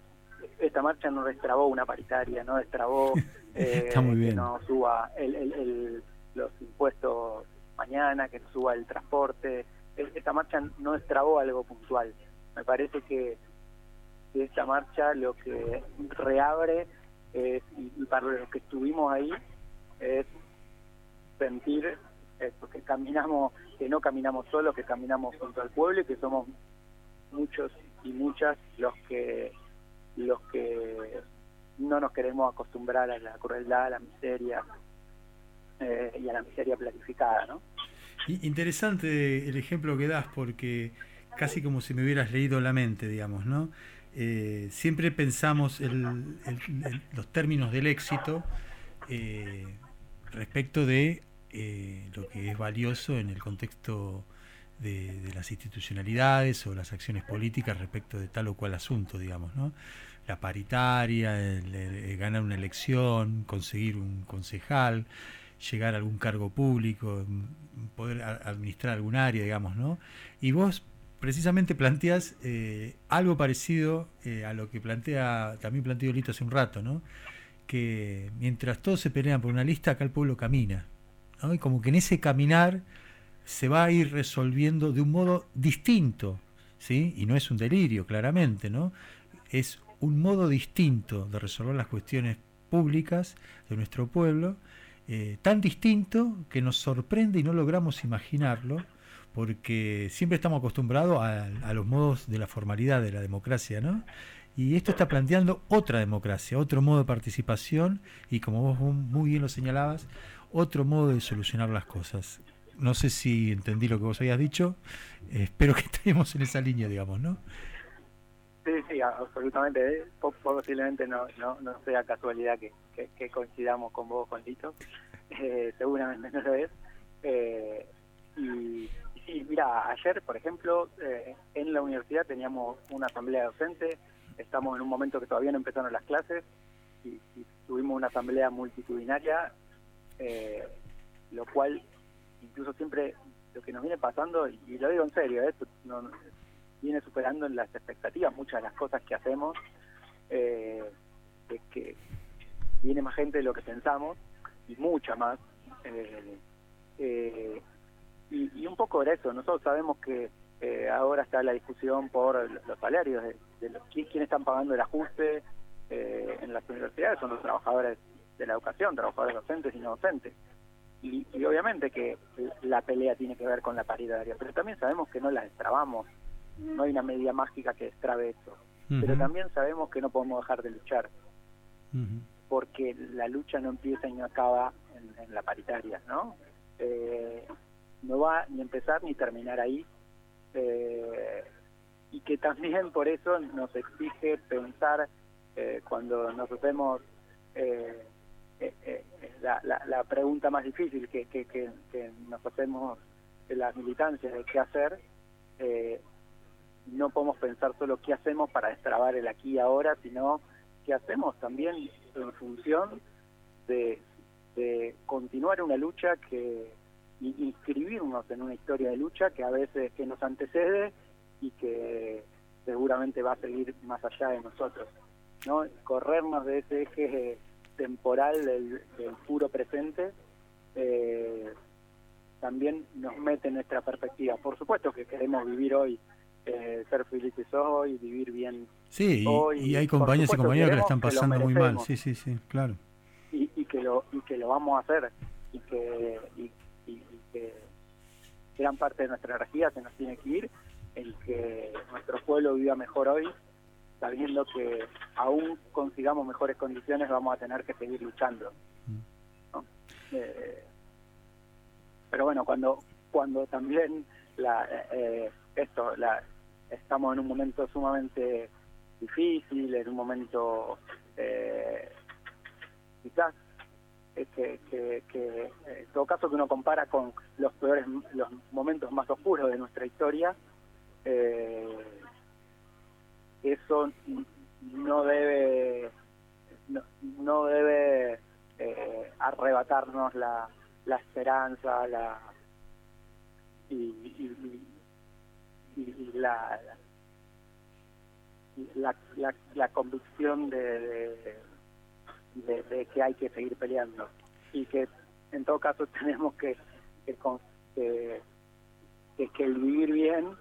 esta marcha no destrabó una paritaria, no destrabó eh, que no suba el, el- el- los impuestos mañana, que no suba el transporte. E- Esta marcha no destrabó algo puntual. Me parece que, que esta marcha lo que reabre es, y, para los que estuvimos ahí es sentir que caminamos, que no caminamos solos, que caminamos junto al pueblo y que somos muchos y muchas los que los que no nos queremos acostumbrar a la crueldad, a la miseria eh, y a la miseria planificada, ¿no? Interesante el ejemplo que das porque casi como si me hubieras leído la mente, digamos, ¿no? Eh, siempre pensamos el- el- el- los términos del éxito eh, respecto de eh, lo que es valioso en el contexto de, las institucionalidades o las acciones políticas respecto de tal o cual asunto, digamos, ¿no? La paritaria, ganar una elección, conseguir un concejal, llegar a algún cargo público, poder administrar algún área, digamos, ¿no? Y vos precisamente planteas eh, algo parecido eh, a lo que plantea, también planteó Lito hace un rato, ¿no? Que mientras todos se pelean por una lista, acá el pueblo camina, ¿no? Y como que en ese caminar se va a ir resolviendo de un modo distinto, ¿sí? Y no es un delirio, claramente, ¿no? Es un modo distinto de resolver las cuestiones públicas de nuestro pueblo, eh, tan distinto que nos sorprende y no logramos imaginarlo, porque siempre estamos acostumbrados a, a los modos de la formalidad de la democracia, ¿no? Y esto está planteando otra democracia, otro modo de participación y, como vos muy bien lo señalabas, otro modo de solucionar las cosas. No sé si entendí lo que vos habías dicho, eh, espero que estemos en esa línea, digamos, ¿no? Sí, sí, absolutamente. eh. Po- Posiblemente no, no, no sea casualidad que, que- coincidamos con vos, con. Eh, seguramente no lo es. Eh, y, sí, mira, ayer, por ejemplo, eh, en la universidad teníamos una asamblea docente. Estamos en un momento que todavía no empezaron las clases y, y tuvimos una asamblea multitudinaria, lo cual incluso siempre lo que nos viene pasando, y, lo digo en serio, viene superando en las expectativas muchas de las cosas que hacemos, eh, de que viene más gente de lo que pensamos y mucha más. eh, eh, y, y un poco era eso, nosotros sabemos que eh, ahora está la discusión por los salarios, de, de los, qui- quiénes están pagando el ajuste eh, en las universidades, son los trabajadores de la educación, trabajadores docentes y no docentes. Y, y obviamente que la pelea tiene que ver con la paritaria, pero también sabemos que no la destrabamos, no hay una medida mágica que destrabe eso. Pero también sabemos que no podemos dejar de luchar, porque la lucha no empieza y no acaba en, en la paritaria, ¿no? Eh, no va ni empezar ni terminar ahí. eh, y que también por eso nos exige pensar eh, cuando nos hacemos eh, eh, eh, la, la, la pregunta más difícil que, que, que, que nos hacemos las militancias de qué hacer, eh, no podemos pensar solo qué hacemos para destrabar el aquí y ahora, sino qué hacemos también en función de, de continuar una lucha que inscribirnos en una historia de lucha que a veces que nos antecede y que seguramente va a seguir más allá de nosotros no corrernos de ese eje temporal del, del puro presente eh, también nos mete en nuestra perspectiva por supuesto que queremos vivir hoy eh, ser felices hoy vivir bien Sí, y- hoy, y, hay por compañeras y compañeros que la están pasando muy mal. Sí, sí, sí, claro. y, y que lo y que lo vamos a hacer y que y, y- y que gran parte de nuestra energía se nos tiene que ir en que nuestro pueblo viva mejor hoy sabiendo que aún consigamos mejores condiciones vamos a tener que seguir luchando. Eh, pero bueno cuando cuando también la eh, esto la estamos en un momento sumamente difícil en un momento eh, quizás eh, que, que- que, eh, en todo caso que uno compara con los peores, los momentos más oscuros de nuestra historia, eh, eso no debe no, no debe eh, arrebatarnos la, la esperanza la y, la, la, la, la convicción de, de, de- que hay que seguir peleando. Y que en todo caso tenemos que que, que- que el vivir bien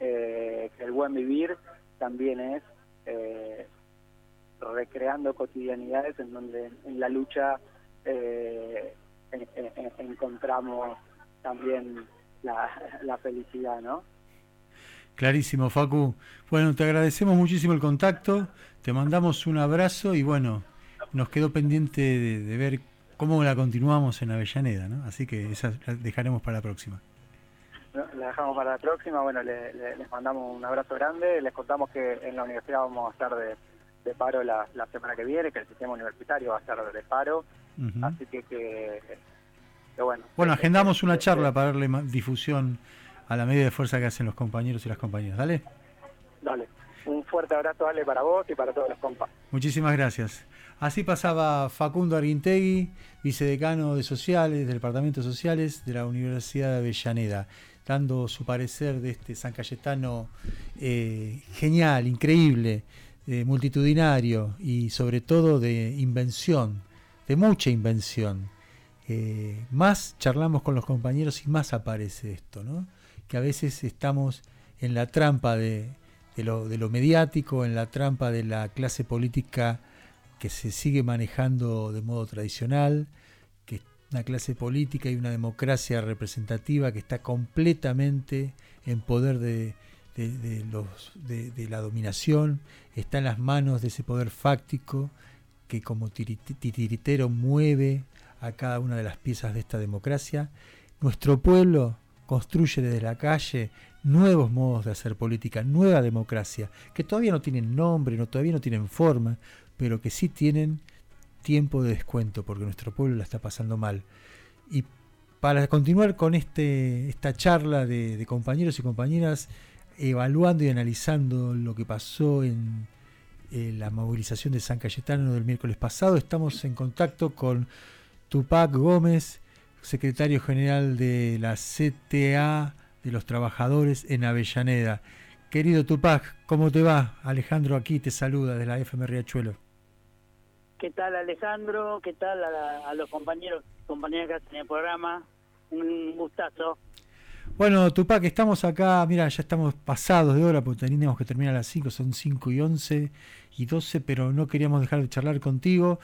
eh, que el buen vivir también es eh, recreando cotidianidades en donde en la lucha eh, en- en- encontramos también la, la felicidad, ¿no? Clarísimo, Facu. Bueno, te agradecemos muchísimo el contacto, te mandamos un abrazo y bueno, nos quedó pendiente de, de ver cómo la continuamos en Avellaneda, ¿no? Así que esa la dejaremos para la próxima. La dejamos para la próxima. Bueno, le- le- les mandamos un abrazo grande. Les contamos que en la universidad vamos a estar de, de paro la, la semana que viene, que el sistema universitario va a estar de paro. Así que, que, que bueno. Bueno, agendamos una charla para darle ma- difusión a la medida de fuerza que hacen los compañeros y las compañeras. Dale. Dale. Un fuerte abrazo, Ale, para vos y para todos los compas. Muchísimas gracias. Así pasaba Facundo Arguintegui, vicedecano de Sociales, del Departamento de Sociales de la Universidad de Avellaneda, dando su parecer de este San Cayetano eh, genial, increíble, eh, multitudinario y sobre todo de invención, de mucha invención. Eh, más charlamos con los compañeros y más aparece esto, ¿no? Que a veces estamos en la trampa de, lo, de lo mediático, en la trampa de la clase política que se sigue manejando de modo tradicional, una clase política y una democracia representativa que está completamente en poder de, la dominación, está en las manos de ese poder fáctico que como tiri- titiritero mueve a cada una de las piezas de esta democracia. Nuestro pueblo construye desde la calle nuevos modos de hacer política, nueva democracia, que todavía no tienen nombre, no, todavía no tienen forma, pero que sí tienen tiempo de descuento, porque nuestro pueblo la está pasando mal. Y para continuar con este, esta charla de, compañeros y compañeras, evaluando y analizando lo que pasó en, la movilización de San Cayetano del miércoles pasado, estamos en contacto con Tupac Gómez, secretario general de la CTA de los trabajadores en Avellaneda. Querido Tupac, ¿cómo te va? Alejandro aquí te saluda de la FM Riachuelo. ¿Qué tal Alejandro? ¿Qué tal a, a los compañeros compañeras que hacen el programa? Un gustazo. Bueno, Tupac, estamos acá, mira, ya estamos pasados de hora porque teníamos que terminar a las 5, son 5 y 11 y 12, pero no queríamos dejar de charlar contigo.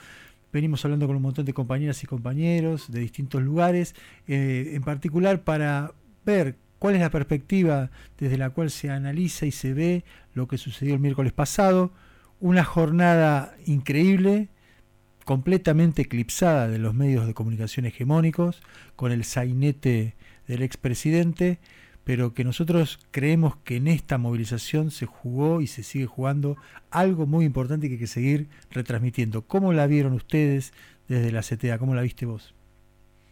Venimos hablando con un montón de compañeras y compañeros de distintos lugares, eh, en particular para ver cuál es la perspectiva desde la cual se analiza y se ve lo que sucedió el miércoles pasado. Una jornada increíble, completamente eclipsada de los medios de comunicación hegemónicos, con el sainete del expresidente, pero que nosotros creemos que en esta movilización se jugó y se sigue jugando algo muy importante que hay que seguir retransmitiendo. ¿Cómo la vieron ustedes desde la CTA? ¿Cómo la viste vos?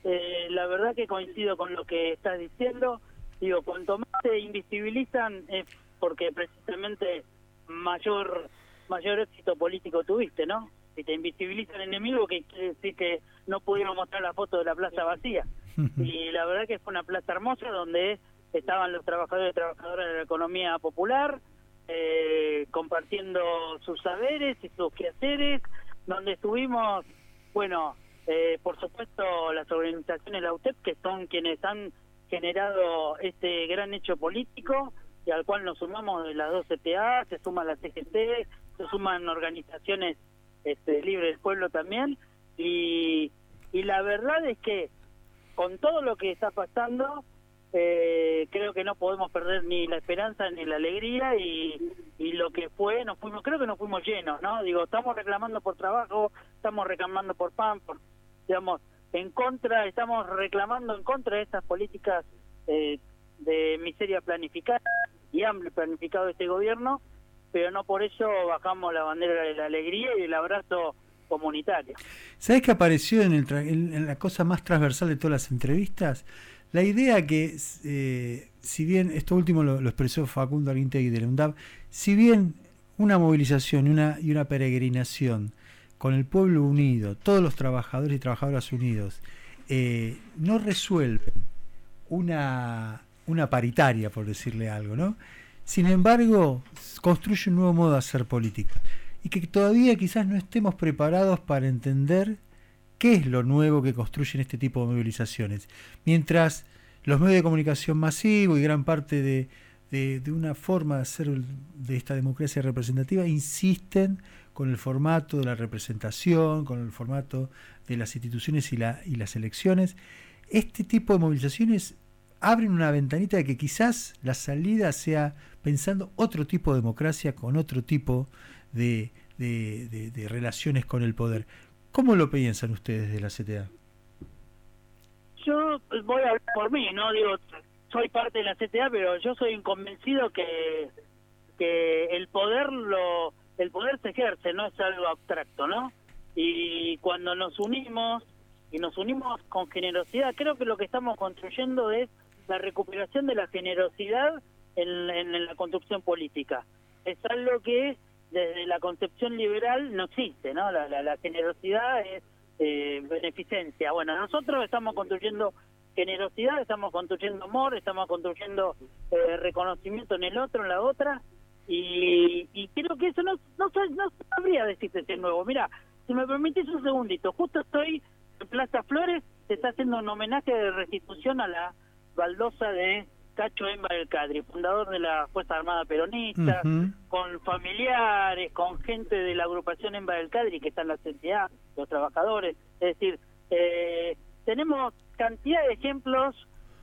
Eh, la verdad que coincido con lo que estás diciendo. Digo, cuanto más se invisibilizan es porque precisamente mayor mayor éxito político tuviste, ¿no? Si te invisibilizan enemigo, que quiere decir que no pudieron mostrar la foto de la plaza vacía. y la verdad que fue una plaza hermosa donde estaban los trabajadores y trabajadoras de la economía popular eh, compartiendo sus saberes y sus quehaceres, donde estuvimos, bueno, eh, por supuesto las organizaciones, la UTEP, que son quienes han generado este gran hecho político y al cual nos sumamos de las dos CTA, se suma la CGT, se suman organizaciones este, Libre del Pueblo también. Y, y la verdad es que con todo lo que está pasando eh, creo que no podemos perder ni la esperanza ni la alegría y, y lo que fue nos fuimos creo que nos fuimos llenos no digo estamos reclamando por trabajo estamos reclamando por pan por digamos en contra estamos reclamando en contra de estas políticas eh, de miseria planificada y hambre planificado de este gobierno pero no por eso bajamos la bandera de la alegría y el abrazo comunitaria. ¿Sabes qué apareció en, la cosa más transversal de todas las entrevistas? La idea que, eh, si bien, esto último lo, expresó Facundo Aguintegui de la si bien una movilización y una, y una peregrinación con el pueblo unido, todos los trabajadores y trabajadoras unidos, eh, no resuelven una, una paritaria, por decirle algo, ¿no? Sin embargo, construye un nuevo modo de hacer política y que todavía quizás no estemos preparados para entender qué es lo nuevo que construyen este tipo de movilizaciones. Mientras los medios de comunicación masivos y gran parte de, de- de una forma de hacer de esta democracia representativa insisten con el formato de la representación, con el formato de las instituciones y, la- y las elecciones, este tipo de movilizaciones abren una ventanita de que quizás la salida sea pensando otro tipo de democracia con otro tipo de, de- relaciones con el poder. ¿Cómo lo piensan ustedes de la CTA? Yo voy a hablar por mí, ¿no? Digo, soy parte de la CTA, pero yo soy convencido que, que el poder lo el poder se ejerce, no es algo abstracto, ¿no? Y cuando nos unimos y nos unimos con generosidad, creo que lo que estamos construyendo es la recuperación de la generosidad en, la construcción política. Es algo que desde la concepción liberal no existe, ¿no? La, la, la generosidad es eh, beneficencia. Bueno, nosotros estamos construyendo generosidad, estamos construyendo amor, estamos construyendo eh, reconocimiento en el otro, en la otra, y, y creo que eso no, no, no sabría decirte es nuevo. Mira, si me permitís un segundito, justo estoy en Plaza Flores, se está haciendo un homenaje de restitución a la baldosa de Cacho Emba del Cadri, fundador de la Fuerza Armada Peronista, con familiares, con gente de la agrupación Emba del Cadri que está en la CTA, los trabajadores. Es decir, eh, tenemos cantidad de ejemplos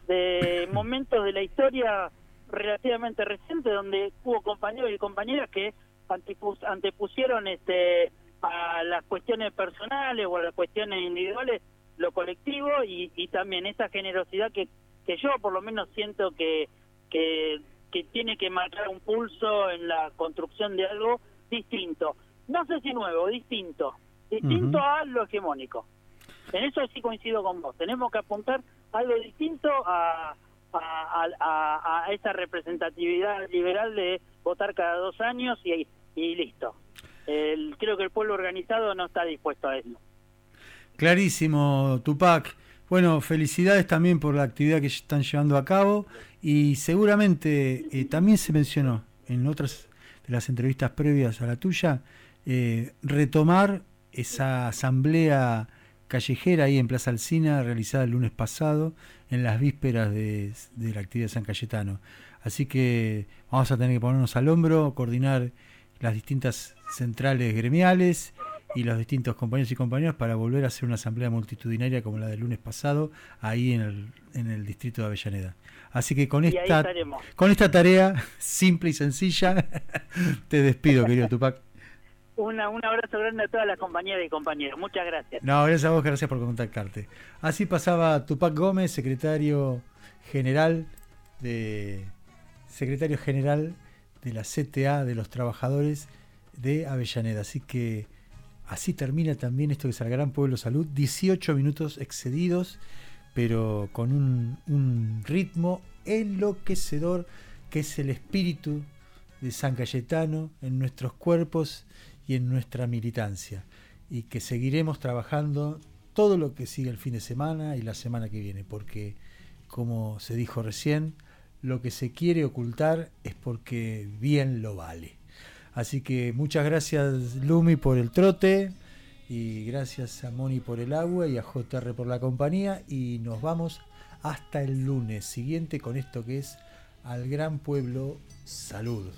de momentos de la historia relativamente reciente donde hubo compañeros y compañeras que antepus- antepusieron este a las cuestiones personales o a las cuestiones individuales lo colectivo y, y también esa generosidad que, que yo por lo menos siento que, que, que tiene que marcar un pulso en la construcción de algo distinto. No sé si nuevo, distinto. Distinto Ujú. a lo hegemónico. En eso sí coincido con vos. Tenemos que apuntar algo distinto a, a, a- a- a esa representatividad liberal de votar cada dos años y, y listo. El- creo que el pueblo organizado no está dispuesto a eso. Clarísimo, Tupac. Bueno, felicidades también por la actividad que están llevando a cabo y seguramente eh, también se mencionó en otras de las entrevistas previas a la tuya eh, retomar esa asamblea callejera ahí en Plaza Alcina realizada el lunes pasado en las vísperas de, de la actividad de San Cayetano. Así que vamos a tener que ponernos al hombro, coordinar las distintas centrales gremiales y los distintos compañeros y compañeras para volver a hacer una asamblea multitudinaria como la del lunes pasado ahí en el, en el distrito de Avellaneda. Así que con esta, con esta tarea simple y sencilla te despido, querido Tupac. Una, un abrazo grande a todas las compañeras y compañeros. Muchas gracias. No, gracias a vos, gracias por contactarte. Así pasaba Tupac Gómez, secretario general de secretario general de la CTA de los trabajadores de Avellaneda. Así que así termina también esto que es el Gran Pueblo Salud. 18 minutos excedidos, pero con un, ritmo enloquecedor que es el espíritu de San Cayetano en nuestros cuerpos y en nuestra militancia. Y que seguiremos trabajando todo lo que sigue el fin de semana y la semana que viene, porque como se dijo recién, lo que se quiere ocultar es porque bien lo vale. Así que muchas gracias Lumi por el trote y gracias a Moni por el agua y a JR por la compañía y nos vamos hasta el lunes siguiente con esto que es al gran pueblo salud.